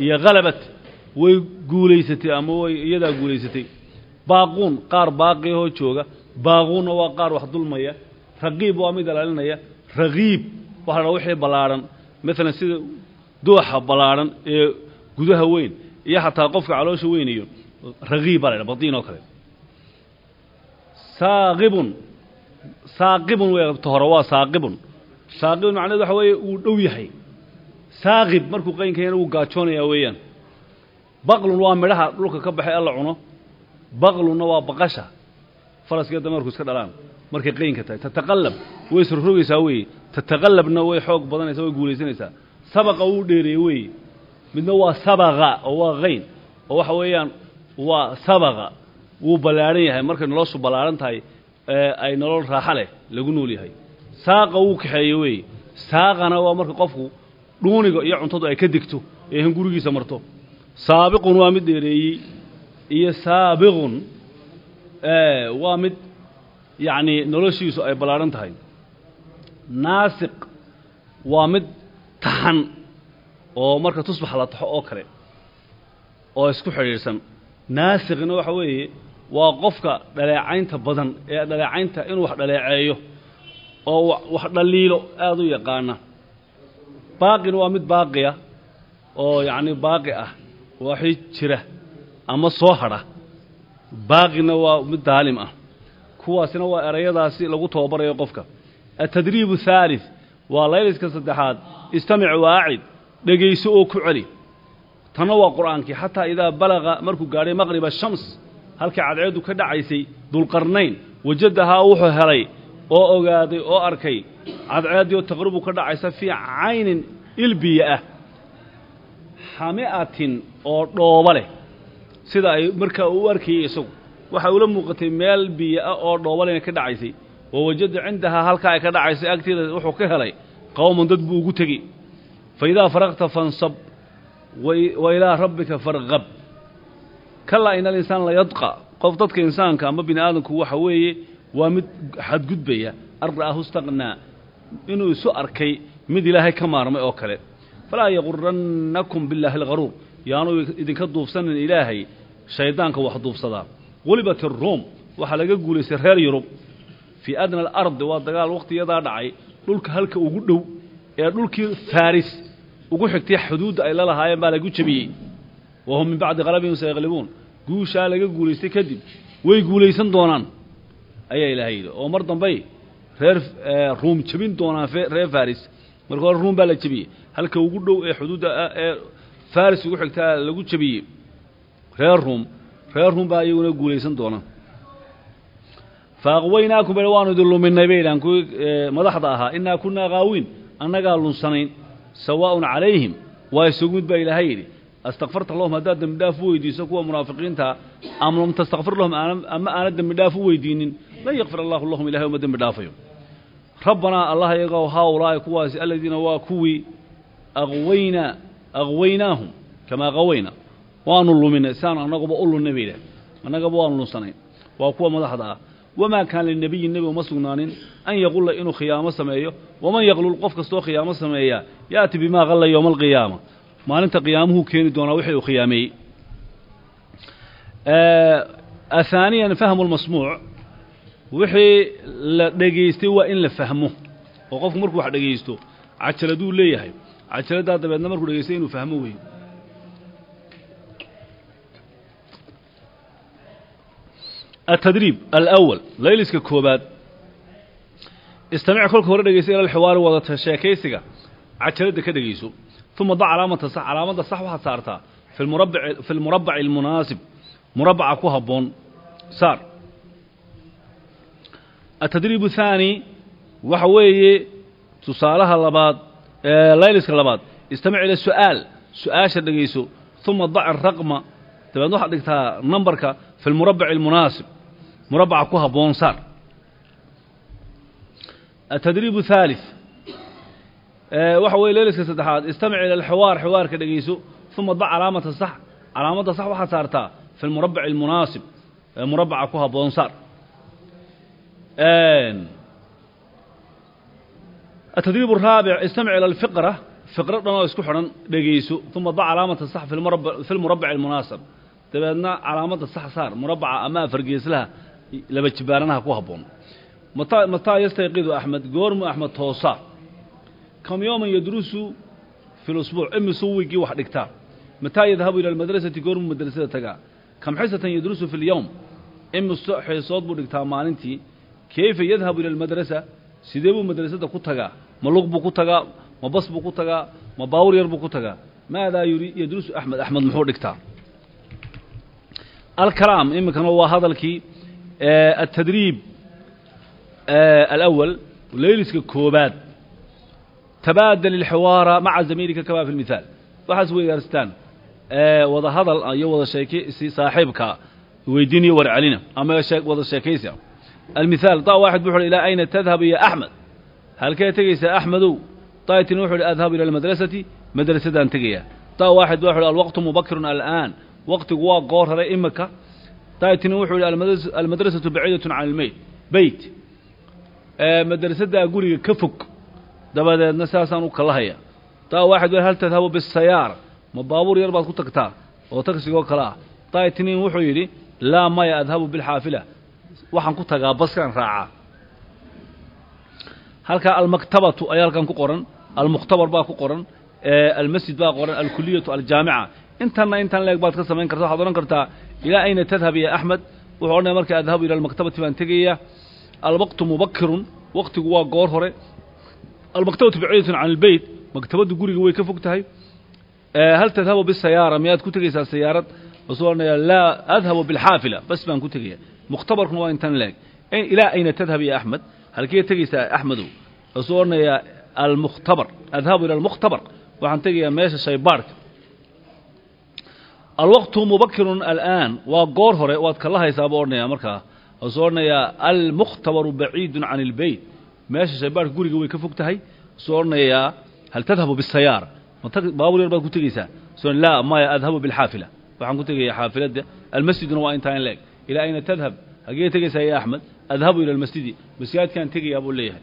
iyo khalabat way guulaysatay ama way iyadaa guulaysatay baaquun qaar baaqi ahoo jooga. Baaquunna waa qaar wax dulmaya. Raqiib waa mid ilaalinaya. Ragiib waxa la wixii ballaadhan maalan sida dooxa ballaadhan ee gudaha weyn iyo xataa qofka caloosha weyn iyo ragiib baa la ydhaha badiin oo kale. Saaqibun saaqibun wey ta hore waa saaqibun. Saaqibun macnahedu waxa weeye uu dhow yahay. Saaqib markuu qaynka wuu gaajoonayaa weeyaan. Baqlun waa midhaha dhulka ka baxay alla cuno baqlunna waa baqasha. Faraskiiyo dameerku iska dhalaan. Markay qaynka tahay tataqallab. Way isrogrogaysaa weeye tataqallabna way xoog badanaysaa way guulaysanaysaa. Sabaqa wuu dheereeyey weeye midna waa sabaqa oo waa qayn oo waxa weeyaan waa sabaqa. Wuu ballaadhan yahay. Markay noloshu ballaadhan tahay ay nolol raaxa leh lagu nool yahay. Saaqa wuu kaxeeye weeye saaqana waa marka qofku dhuuniga iyo cuntadu ay ka degto ee han gurigiisa marto. Saabiqun waa mid dheereeyey iyo saabiqun waa mid yacnii noloshiisu ay ballaadhan tahay. Naasiq waa mid taxan oo marka tusbax la taxo oo kale oo isku xidhiidhsan. Naasiqna waxa weeye waa qofka dhaleecaynta badan ee dhaleecaynta inuu wax dhaleeceeyo oo wax dhaliilo aada u yaqaana. Baaqina waa mid baaqiya oo yacni baaqi ah waxii jira ama soo hadha baaqina waa mid daalim ah. Kuwaasina waa erayadaasi lagu tababarayo qofka. Atadriib haalid waa layliska saddexaad. Istamic waacid dhegayso oo ku celi. Tanna waa qur'aankii xataa idaa balaqa markuu gaadhay maqriba shams halkii cadceeddu ka dhacaysay dulqarnayn wajadahaa wuxuu helay oo ogaaday oo arkay cadceeddii oo taqribu ka dhacaysa fii caynin ilbiya ah xami'atin oo dhooba leh sida ay markaa uu arkayey isagu. Waxa ula muuqatay meel biyo ah oo dhoobalena ka dhacaysay. Wa wajada cindahaa halkaa ay ka dhacaysay agteeda wuxuu ka helay qowman dad buu ugu tegi. Fa idaa faraqta fansab wa ilaa rabbika farqab kalaa ina alinsaan la yadqa qof dadka insaanka ama bini aadamku waxa weeye waa mid xadgudbaya. An ra'ahu istaqnaa inuu isu arkay mid ilaahay ka maarmay oo kale. Falaa yagurannakum billaahi algharuur. Yaanu idinka duubsanin ilaahay shayddaanka wax duubsadaa gulibat iruum waxaa laga guulaystay reer yurub. Fii adna alardi waa dagaal wakhtiyadaa dhacay. Dhulka halka ugu dhow ee dhulkii faris ugu xigtay xuduudda ay la lahaayeen baa lagu jebiyey wa hum min bacdi qalabihim sayaqlibuun guushaa laga guulaystay kadib way guulaysan doonaan ayaa ilaahay yidhi. Oo mar dambey reer ruum jebin doonaan reer faris marka hore ruum baa la jebiyey halka ugu dhow ee xuduudda ee faris ugu xigtaa lagu jebiyey reer ruum reer ruum baa iyaguna guulaysan doona. Faaqwaynaakum ba waanu idin luminay bay idhahan kuwii madaxda ahaa innaa kunnaa qaawiin annagaa lunsanayn sawaa'un calayhim waa isugu mid baa ilaahay yidhi. Astakfarta lahum haddaad dembi dhaaf u weydiiso kuwa munaafiqiintaa am lam tastakfir lahum ama aana dembi dhaaf u weydiinin lan yakfir allahu lahum ilahay uma dembi dhaafayo. Rabbanaa allah iyagow haaulaa'i kuwaasi aladiina waa kuwii aqwaynaa aqwaynaahum kamaa qawayna waanu luminay siaan annaguba u lunnay bay idhaah annagaba waanu lunsanay waa kuwa madaxda ah. Wamaa kaana linabiyin nebi uma sugnaanin an yaqulla inuu khiyaamo sameeyo waman yaqlul qof kastoo khiyaamo sameeyaa yaati bimaa qalla yowma alqiyaama maalinta qiyaamuhuu keeni doonaa wixii uu khiyaameeyey. Ahaaniyan fahmu lmasmuuc wixii la dhegaystay waa in la fahmo. Oo qofku markuu wax dhegaysto cajaladuu leeyahay. Cajaladdaa dabeedna markuu dhegaystay inuu fahmo weeye atadriib alawal layliska koobaad istamic kolka hore dhegeysa ila alxiwaari wadata sheekaysiga cajaladda ka dhegeyso uma da calaamata sax calaamadda sax waxaad saartaa fi murabbac fi lmurabaci almunaasib murabaca ku habboon saar atadriib athaani waxa weeye tusaalaha labaad ee layliska labaad istamic ila su'aal su'aasha dhegeyso uma dac araqma dabeed waxaad dhigtaa numbarka fi lmurabaci almunaasib murabbaca ku habboon saar. Atadriib thalith waxa weye leeliska saddexaad istamic ila alxiwaar xiwaarka dhegeyso uma adbac calaamata sax calaamadda sax waxaad saartaa fi lmurabac almunaasib ee murabbaca ku habboon saar. Atadriib araabic istamic ila alfiqra fiqro dhan oo isku xidhan dhegeyso uma adbac calaamata sax fi lmurabac almunaasib. Dabeedna calaamadda sax saar murabbaca ama afargeeslaha laba jibaaranaha ku habboon. Mataa yastayqidu axmed goormu axmed toosa. Kam yooman yadrusu fi lusbuuc imisuu wiigii wax dhigtaa mataa yadhabu ila almadrasati goormu madrasada tagaa kam xisatan yadrusu fi اlyowm imise xiisood buu dhigtaa maalintii. Kayfa yadhabu ila almadrasa sidee buu madrasada ku tagaa? Ma lug buu ku tagaa? Ma bas buu ku tagaa? Ma baawur yar buu ku tagaa? Maadaa yadrusu axmed axmed muxuu dhigtaa? Alkalaam iminkana waa hadalkii altadriib alawal layliska koobaad. Tabaadal ilxiwaara maca zamiilika kamaa fi lmithaal waxaas weydaarstaan wada hadal iyo wada sheekaysi saaxiibka weydiiniyo warcelina ama wada sheekaysi almithaal daa waaxid wuxu uhi ilaa ayna tadhabu ya axmed? Halkee tegaysaa axmedow daa'itin wuxu uhi adhabu ila almadrasati madrasadaan tegaya daa waaxid ba wuxu uhi alwaqtu mubakirun al'aan. Waqtigu waa goor hore imika daa'itin wuxuu yihi almadrasatu baciidatun can almeyt. Beyt. Madrasaddaa guriga ka fog dabadeedna saasaan u kalahaya daa waaxid wa hal tadhabu bisayaara ma baabuur yar baad ku tagtaa oo tagsigoo kale ah. Daa'itinin wuxuu yidhi laa maya adhabu bilxaafila. Waxaan ku tagaa baskaan raacaa halkaa almaktabatu ayaa halkan ku qoran almukhtabar baa ku qoran almasjid baa qoran alkuliyatu aljaamica. Intanna intan leeg baad ka samayn karta waxaad odhan kartaa ilaa ayna tadhab ya axmed wuxuu odhanaya marka adhabu ila almaktabati baan tegaya alwaqtu mubakirun waqtigu waa goor hore almaktabatu baciidatun can albeyt maktabaddu guriga way ka fog tahay hal tadhabu bisayaara miyaad ku tegaysaa sayaarad basuu odhanaya laa adhabu bilxaafila bas baan ku tegaya mukhtabarkuna waa intan leeg ilaa ayna tadhab ya axmed halkee tegaysaa axmedow basuu odhanayaa almukhtabar adhabu ila almukhtabar waxaan tegayaa meesha shaybaarhka alwaqtu mubakirun al'aan waa goor hore waad kala haysaa buu odhanayaa markaa wasuu odhanayaa almukhtabaru baciidun can ilbeyt meesha shaybaarhka guriga way ka fog tahay. Wasuu odhanayaa hal tadhabu bisayaara baabur yar baad ku tegaysaa. Su laa maya adhabu bilxaafila. Waxaan ku tegayaa xaafiladda almasjiduna waa intaa in leeg. Ilaa ayna tadhab hagee tegaysaa ya axmed adhabu ila almasjidi. Masaajidkaan tegayaa buu leeyahay.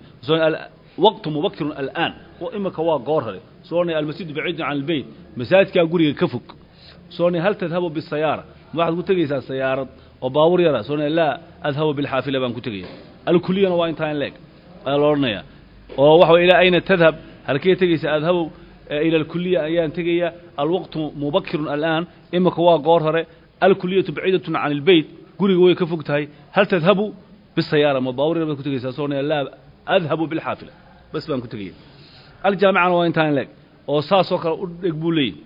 Waqtu mubakirun al'aan imika waa goor hore. Soo odhanaya almasjidu baciidun can albeyt masaajidkaa guriga ka fog soo odhanaya hal tadhabu bisayaara? Waxaad ku tegaysaa sayaarad oo baabuur yara? Soo odhanaya laa adhabu bilxaafila baan ku tegaya alkuliyana waa intaa in leeg ayaa la odhanaya oo waxa way ilaa ayna tadhab halkee tegaysaa adhabu ila alkuliya ayaan tegaya alwaqtu mubakirun al'aan imika waa goor hore. Alkuliyatu baciidatun can albeyt guriga way ka fog tahay. Hal tadhabu bisayaara? Ma baabuur yar baad ku tegaysaa soo odhanaya laa adhabu bilxaafila. Bas baan ku tegaya aljaamicana waa intaan leeg oo saasoo kale u dheg buu leeyahy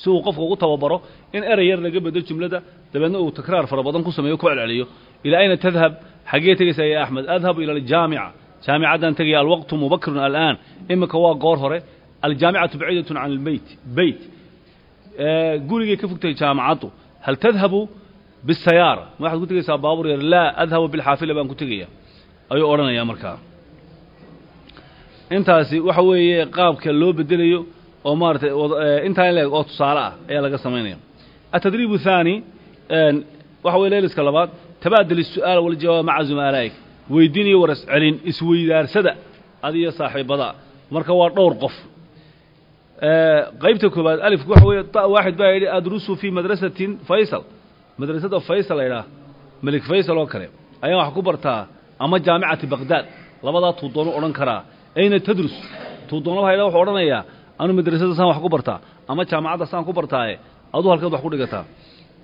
si uu qofka ugu tababaro in erey yar laga beddo jumlada dabeedna uu takraar fara badan ku sameeyo ku celceliyo. Ilaa ayna tadhab? Xaggee tegaysaa ya axmed adhabu ila aljaamica. Jaamicaddaan tegaya alwaqtu mubakirun al'aan. Imika waa goor hore. Aljaamicatu baciidatun can albeyt. Beyt. Gurigay ka fogtahay jaamacaddu hal tadhabu bisayaara ma waxaad ku tegaysaa baabuur yar laa adhabu bilxaafila baan ku tegaya ayuu odhanayaa markaa. Intaasi waxa weeye qaabka loo bedelayo oo maaratay eh, intaa in la eg oo tusaale ah ayaa laga samaynaya atadriib haani waxa weye leeliska labaad tabaadul isu'aal waljawaab maca zumalaa'ig weydiin iyo waras celin isweydaarsada adiyo saaxiibada. Marka waa dhowr qof. Eh, qaybta koobaad alifku waxa weeye ta waaxid baa yidhi adrusu fii madrasatin faysal. Madrasada faysal laydhaah melik faysal oo kale ayaan wax ku bartaa ama jaamicati baqdaad labadaa tuu doonu odhan karaa. Ayna tadrus? Tuu doonabahayda wuxuu odhanayaa anu madrasada saan wax ku bartaa ama jaamacadda saan ku bartaaye aduu halkeed wax ku dhigataa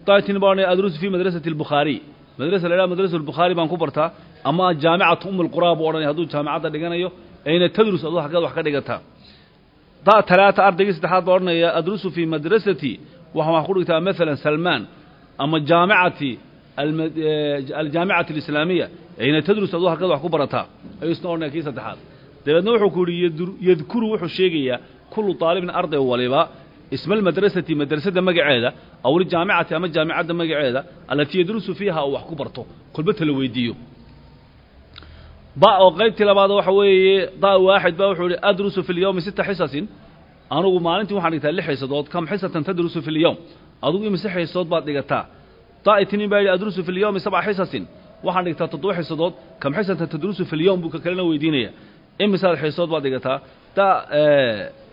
daatin baa odhanaya adrusu fii madrasati albukhaariy madrasa la yidhaha madrasa albukhaari baan ku bartaa ama jaamicatu um alquraa buu odhanaya hadduu jaamicadda dhiganayo ayna tadrus aduu halkeed wax ka dhigataa da talaata ardaygii saddexaad baa odhanaya adrusu fii madrasati waxaan wax ku dhigtaa maalan salmaan ama jaamicati aljaamicati alislaamiya ayna tadrus aduu halkeed wax ku barataa ayuu isna odhanaya kii saddexaad. Dabeedna wuxuu ku yidhi yadkuru wuxuu sheegayaa kullu aalibin arday waliba isma almadrasati madrasada magaceeda aw ljaamicati ama jaamicadda magaceeda allatii yadrusu fiiha wax ku barto kolba tala weydiiyo. Ba oo labaad waxa weeye da waaxid ba wuxuu ihi adrusu fi lyawmi sita xisasin. Anugu maalintii waxaan dhigtaa lix xiisadood kam xisatan tadrusu fi lyawm adugu imise xiisadood baad dhigataa. Da itiniin baa yidhi adrusu fi lyawmi sabca xisasin. Waxaan dhigtaa toddoba xiisadood kam xisatan tadrusu fi lyawm buu ka kalena weydiinaya imisaad xiisadood baad dhigataa? Da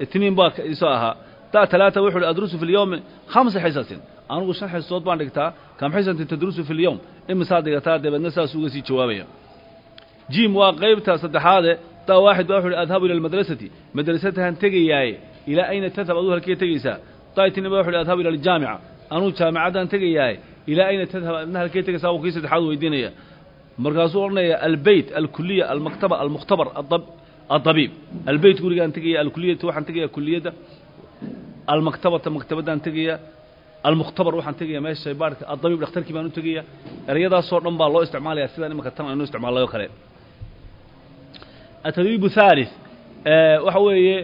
itniin baa isoo ahaa da talaata wuxuu ihi adrusu fi اlyawmi khamsa xisasin anugu shan xisood baan dhigtaa kam xisanti tadrusu fi lyowm imisaad dhigataa dabeedna saas uga sii jawaabaya. Jiim waa qaybta saddexaade. Daa waaxid baa wuxu uhi adhabu ila almadrasati madrasatahan tegayaaye. Ilaa ayna tadhab aduu halkee tegaysaa? Daaitini baa wuxu uhi adhabu ila aljaamica anuu jaamicaddaan tegayaaye. Ilaa ayna tadhab adna halkee tegaysaa uu kii saddexaad weydiinaya markaasuu odhanaya albeyt alkuliya almaktaba almukhtabar addabiib albeyt gurigaan tegaya alkuliyata waxaan tegaya kuliyadda almaktabata maktabaddaan tegaya almukhtabar waxaan tegaya meesha shaybaarhka addabiib dhakhtarkii baan u tegaya ereyadaasoo dhan baa loo isticmaalaya sidaan imanka tan aynu isticmaallayo kale. atadriibu haalith waxa weeye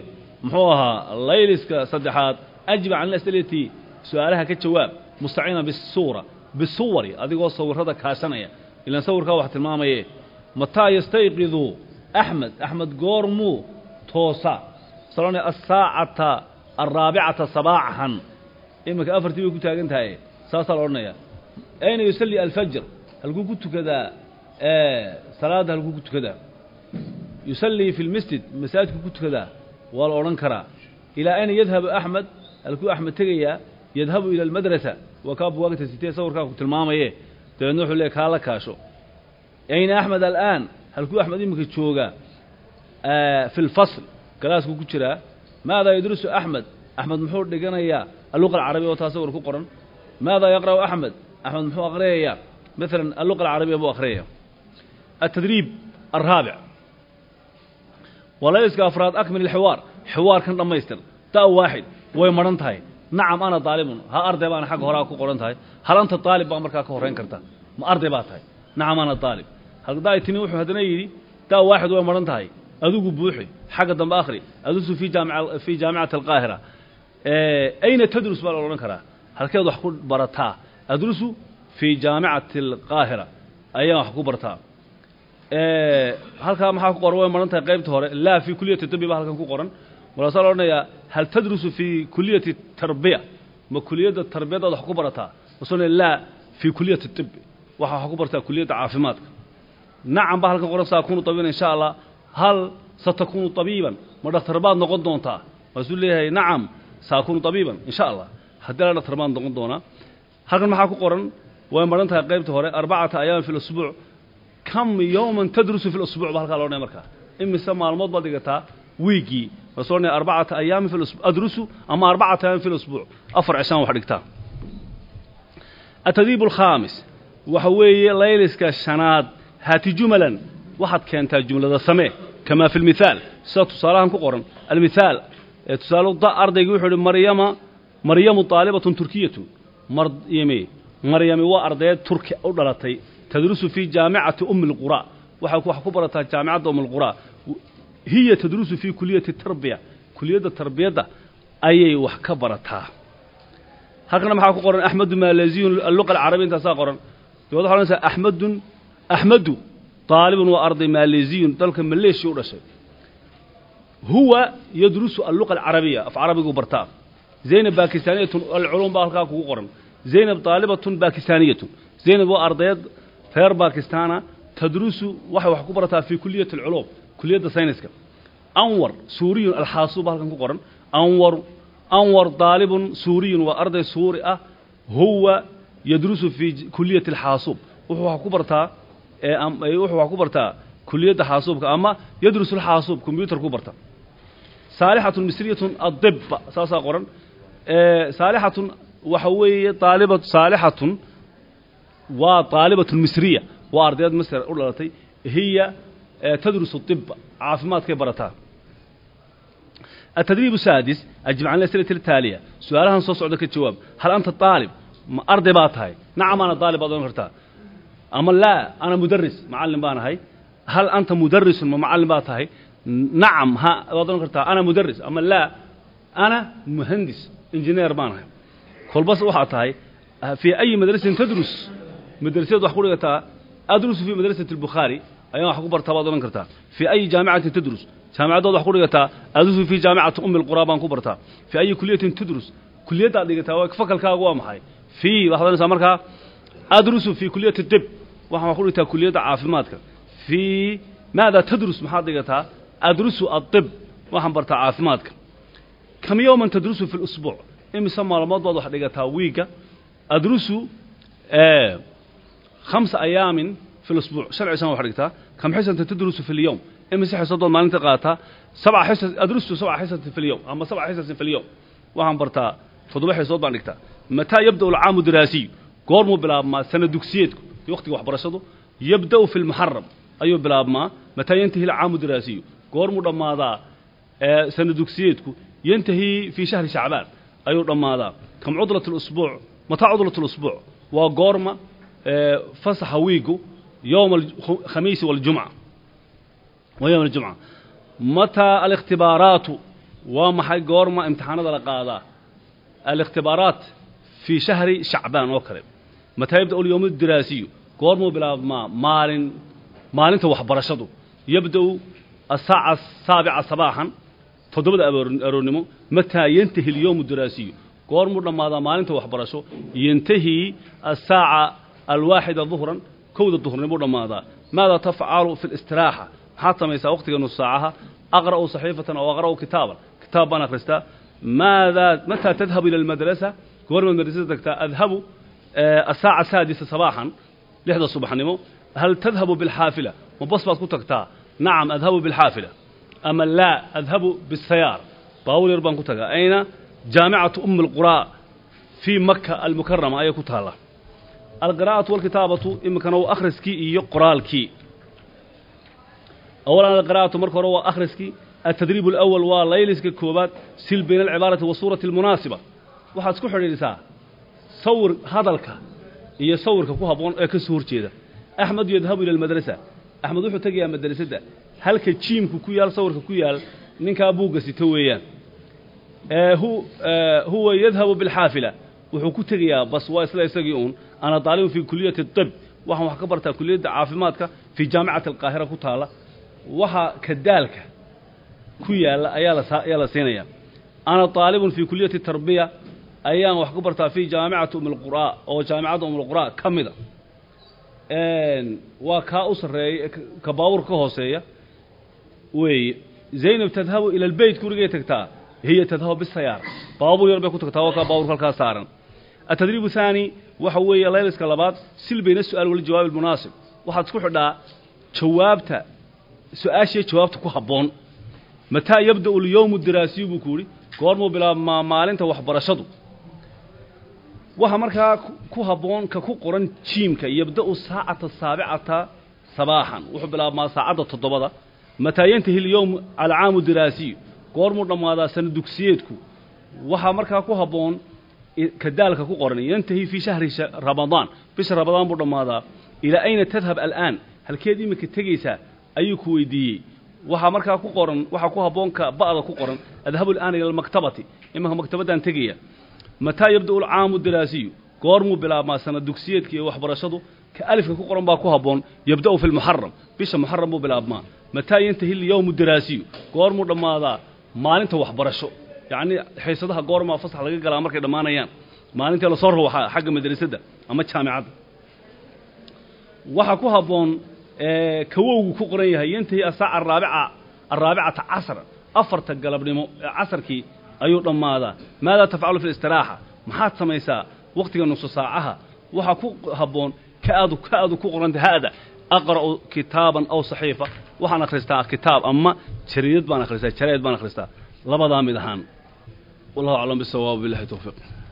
muxuu ahaa layliska saddexaad. ajib can alas'ilati su'aalaha ka jawaab mustaciina bisuura bisuwari adigoo sawirrada kaashanaya ilaan sawirkaa wax tilmaamaye mataa yastayqidu axmed axmed goormuu toosa salone asaacata alraabicata sabaaxan iminka afartii bay ku taagan tahay saasaa la odhanaya ayna yusalli alfajr halkuu ku tukadaa salaadda halkuu ku tukadaa yusallii fi lmasjid masaajidku ku tukadaa waa la odhan karaa ilaa ayna yadhabu axmed halkuu axmed tegayaa yadhabu ila almadrasa waa kaa buwaagta sitee sawirkaa ku tilmaamaye dabeedna wuxuu leey kaa la kaasho ayna axmed al'aan halkuu axmed iminka joogaa fi lfasl galaasku ku jiraa maadaa yadrusu axmed? Axmed muxuu dhiganayaa alluqa alcarabiya oo taa sawir ku qoran. Maadaa yaqra'u axmed? Axmed muxuu aqriyayaa maalan alluqa alcarabiya buu aqriyaya altadriib alraabic walayska afraad akmil ilxiwaar xiwaarkan dhammaystir da' waaxid way madhan tahay. Nacam ana daalibun ha arday baana xagga horaa ku qoran tahay. Hal daalib baa markaa ka horrayn karta ma arday baa tahay. Nacam ana daalib haldaitini wuxuu haddana yidhi da' waaxid way madhan tahay. Adigu buuxi xagga dambe akhri. Adusu fi jaamica fii jaamicati alqaahira ayna tadrus? baa la odhan karaa. Halkeed wax ku barataa. Adrusu fii jaamicati alqaahira ayaan wax ku bartaa. Halkaa maxaa ku qoran? Way maran tahay qaybta hore. Laa fii kuliyati tibi baa halkan ku qoran. Markaasaa la odhanayaa hal tadrusu fii kuliyati tarbiya. Ma kuliyadda tarbiyadaad wax ku barataa? Masoo laa fii kuliyati tibi waxa wax ku bartaa kuliyadda caafimaadka nacam baa halkan qoran saakunu tabiiban insha allah hal satakunu tabiiban ma dhakhtar baad noqon doontaa? Maasuu leeyahay nacam saakunu tabiiban insha allah haddii la dhakhtar baad noqon doonaa. Halkan maxaa ku qoran? Way maran tahay qaybta hore arbacata ayaam fi lasbuuc kam yowman tadrusu fi lasbuuc ba halkaa la odhanaya markaa imise maalmood baad dhigataa wiiggii masoo odhanaya arbacata ayaamin fi lasbuuc adrusu ama arbacata ayaamin fi lasbuuc afar cishaan wax dhigtaa. Atadiib alkhaamis waxa weeye layliska shanaad haati jumalan waxaad keentaa jumlada samee kamaa fi lmithaal sida tusaalahan ku qoran almithaal tusaale da ardaygii wuxuu uhi maryama maryamu taalibatun turkiyatun maryame maryami waa ardayd turki u dhalatay tadrusu fii jaamicati ummi اlqura waxay wax ku barataa jaamicadda ummi اlqura hiya tadrusu fii kuliyati tarbiya kuliyadda tarbiyadda ayay wax ka barataa halkana maxaa ku qoran axmedu maalaziyun alluqa alcarabiya intaasaa qoran dabad waxa odhanaysaa axmedun axmedu طaalibun waa arday maaleziyun dalka maleeshiya u dhashay. Huwa yadrusu alluqa alcarabiya af carabiguu bartaa zaynab bakistaaniyatun alculuum baa halkaa kugu qoran. Zaynab taalibatun bakistaaniyatun zaynab waa ardayad reer bakistaana tadrusu waxay wax ku barataa fii kuliyati alculuum kuliyadda sayniska. Anwar suuriyun alxaasuub halkan ku qoran. Anwar anwar daalibun suuriyun waa arday suuri ah. Huwa yadrusu fii kuliyati alxaasuub wuxuu wax ku bartaa wuxuu wax ku bartaa kuliyadda xaasuubka ama yadrusu alxaasuub combyutar ku barta. Saalixatun misriyatun adibba saasaa qoran. Saalixatun waxa weeye aaliba saalixatun waa taalibatun misriya. Waa ardayad misr u dhalatay. Hiya tadrusu طibba caafimaadkay barataa. Saadis ajib can asilati ataaliya su'aalahan soo socda ka jawaab hal anta aalib ma arday baa tahay? Nacam ana aalib baad odhan kartaa ama laa ana mudaris macallin baan ahay. Hal anta mudarisun ma macallin baa tahay? Nacam ha waad odhan kartaa ana mudaris ama laa ana muhandis injineer baan ahay. Kolbas waxaa tahay fii ayi madrasatin tadrus madrasad wax ku dhigataa adrusu fii madrasati albukhaari ayaan wax ku bartaa baad odhan kartaa. Fii ayi jaamicatin tadrus jaamicaddood wax ku dhigataa adrusu fii jaamicati ummi lquraa baan ku bartaa. Fii ayi kuliyatin tadrus kuliyaddaad dhigataa fakalkaagu waa maxay? Fii waxaad odhanaysaa markaa. Adrusu fii kuliyati dib waxaan wax ku dhigtaa kuliyadda caafimaadka. Fii maada tadrus maxaad dhigataa? Adrusu adib waxaan bartaa caafimaadka. Kam yowman tadrusu fi lusbuuc imise maalmood baad wax dhigataa wiigga. Adrusu khamsa ayaamin fi lusbuuc sharci san waxa dhigtaa. Kam xisanta tadrusu fi lyowm imise xisadood maalinta qaataa? Sabca xisas adrustu sabca xisatin fi lyowm ama sabca xisasin fi lyowm waxaan bartaa toddoba xisadood baan dhigtaa. Mataa yabda'u alcaamu diraasiyu goormuu bilaabmaa sana dugsiyeedku iyo waqtiga waxbarashadu yabda'u fi lmuxaram ayuu bilaabmaa mataa yantahi alcaamu diraasiyu goormuu dhammaadaa sana dugsiyeedku yantahi fii shahri shacbaan ayuu dhammaadaa kam cudlat lusbuuc mataa cudlat lusbuuc waa goorma fasaxa wiigu yowma alkhamiisi waljumca wa yowma aljumca mataa alikhtibaaraatu waa maxay goorma imtixaanada la qaadaa alikhtibaaraat fii shahri shacbaan oo kale mataa yabda'u alyowm adiraasiyu goormuu bilaabmaa maalin maalinta waxbarashadu yabda'u asaaca saabica sabaaxan toddobada aroornimo mataa yantahi alyowm adiraasiyu goormuu dhammaadaa maalinta waxbarasho yantahi asaaca alwaaxida duhran kowda duhurnimuu dhammaadaa maada tafcalu fi listiraaxa maxaad samaysaa waqtiga nus saacaha aqra'u saxiifatan aw aqra'u kitaaban kitaab baan akhristaa maadaa mataa tadhabu ila almadrasa goormaad madrasada tagtaa adhabu sabaaxan lixda subaxnimo hal tadhabu bilxaafila ma bas baad ku tagtaa nacam adhabu bilxaafila ama laa adhabu bisayaar baawul yar baan ku tagaa ayna jaamicatu um alquraa fii maka almukarama ayay ku taallaa alqiraa'atu walkitaabatu iminkana waa akhriskii iyo qoraalkii awalan alqiraa'atu marka hore waa akhriskii altadriib alawal waa layliska koobaad sawir hadalka iyo sawirka ku habboon ee ka soo horjeeda. Axmedu yadhabu ila almadrasa. Axmed wuxuu tegayaa madrasadda halka jiimku ku yaal sawirka ku yaal ninkaa buugga sito weeyaan. Huwa yadhabu bilxaafila. Wuxuu ku tegayaa bas waa isla isagii uun. Ana daalibun fii kuliyati طib waxaan wax ka bartaa kuliyadda caafimaadka fii jaamicati alqaahira ku taalla. Waxa kadaalka ku yaalla ayaa la ayaa la siinaya ana طaalibun fii kuliyati tarbiya ayaan wax ku bartaa fi jaamicati umm lqura oo jaamicadda umulqura ka mida ah. waa kaa u sarreeya ka baawur ka hooseeya. Weeye zaynab tadhabu ila lbeyt gurigay tagtaa hiya tadhabu bisayaara baabuur yar bay ku tagtaa oo kaa baawur halkaa saaran. Atadriib haani waxa weeye layliska labaad sil bayna su'aal waljawaab almunaasib. Waxaad isku xidhaa jawaabta su'aashiiyo jawaabta ku habboon. Mataa yabda'u lyowmu diraasiyu buu ku yidhi goormuu bilaabmaa maalinta waxbarashadu waxa markaa ku habboon ka ku qoran jiimka yabda'u saacata saabicata sabaaxan. Wuxuu bilaabmaa saacadda toddobada. Mataa yantahi alyowm alcaamu diraasiyu goormuu dhammaadaa sana dugsiyeedku waxaa markaa ku habboon kadaalka ku qoran. Yantahi fii shahri ramadaan. Bisha ramadaan buu dhammaadaa ilaa ayna tadhab al'aan? Halkeed iminka tegaysaa? Ayuu ku weydiiyey. Waxaa markaa ku qoran waxaa ku habboonka ba'da ku qoran. Adhabu al'aan ila almaktabati. Imanka maktabaddaan tegaya mataa yabda'u alcaamu diraasiyu. Goormuu bilaabmaa sana dugsiyeedka iyo waxbarashadu ka alifka ku qoran baa ku habboon yabda'u fi lmuxaram bisha muxaram buu bilaabmaa. Mataa yantahi alyowmu diraasiyu. Goormuu dhammaadaa maalinta waxbarasho. Yacni xiisadaha goormaa fasax laga galaa markay dhammaanayaan. Maalintii la soo ruuxaa xagga madrasadda ama jaamicadda. Waxaa ku habboon kawowgu ku qoran yahay yantahi asaaca araabica araabicata casr afarta galabnimo casarkii ayuu dhammaadaa. Maadaa tafcalu fi listiraaxa maxaad samaysaa wakhtiga nusu saacaha? Waxaa ku habboon kaadu kaadu ku qoranta ha'da aqra'u kitaaban aw saxiifa. Waxaan akhristaa kitaab ama jariidad baan akhristaa jaraa'id baan akhristaa. Labadaa mid ahaan. Wallahu aclam bisawaab billahi towfiiq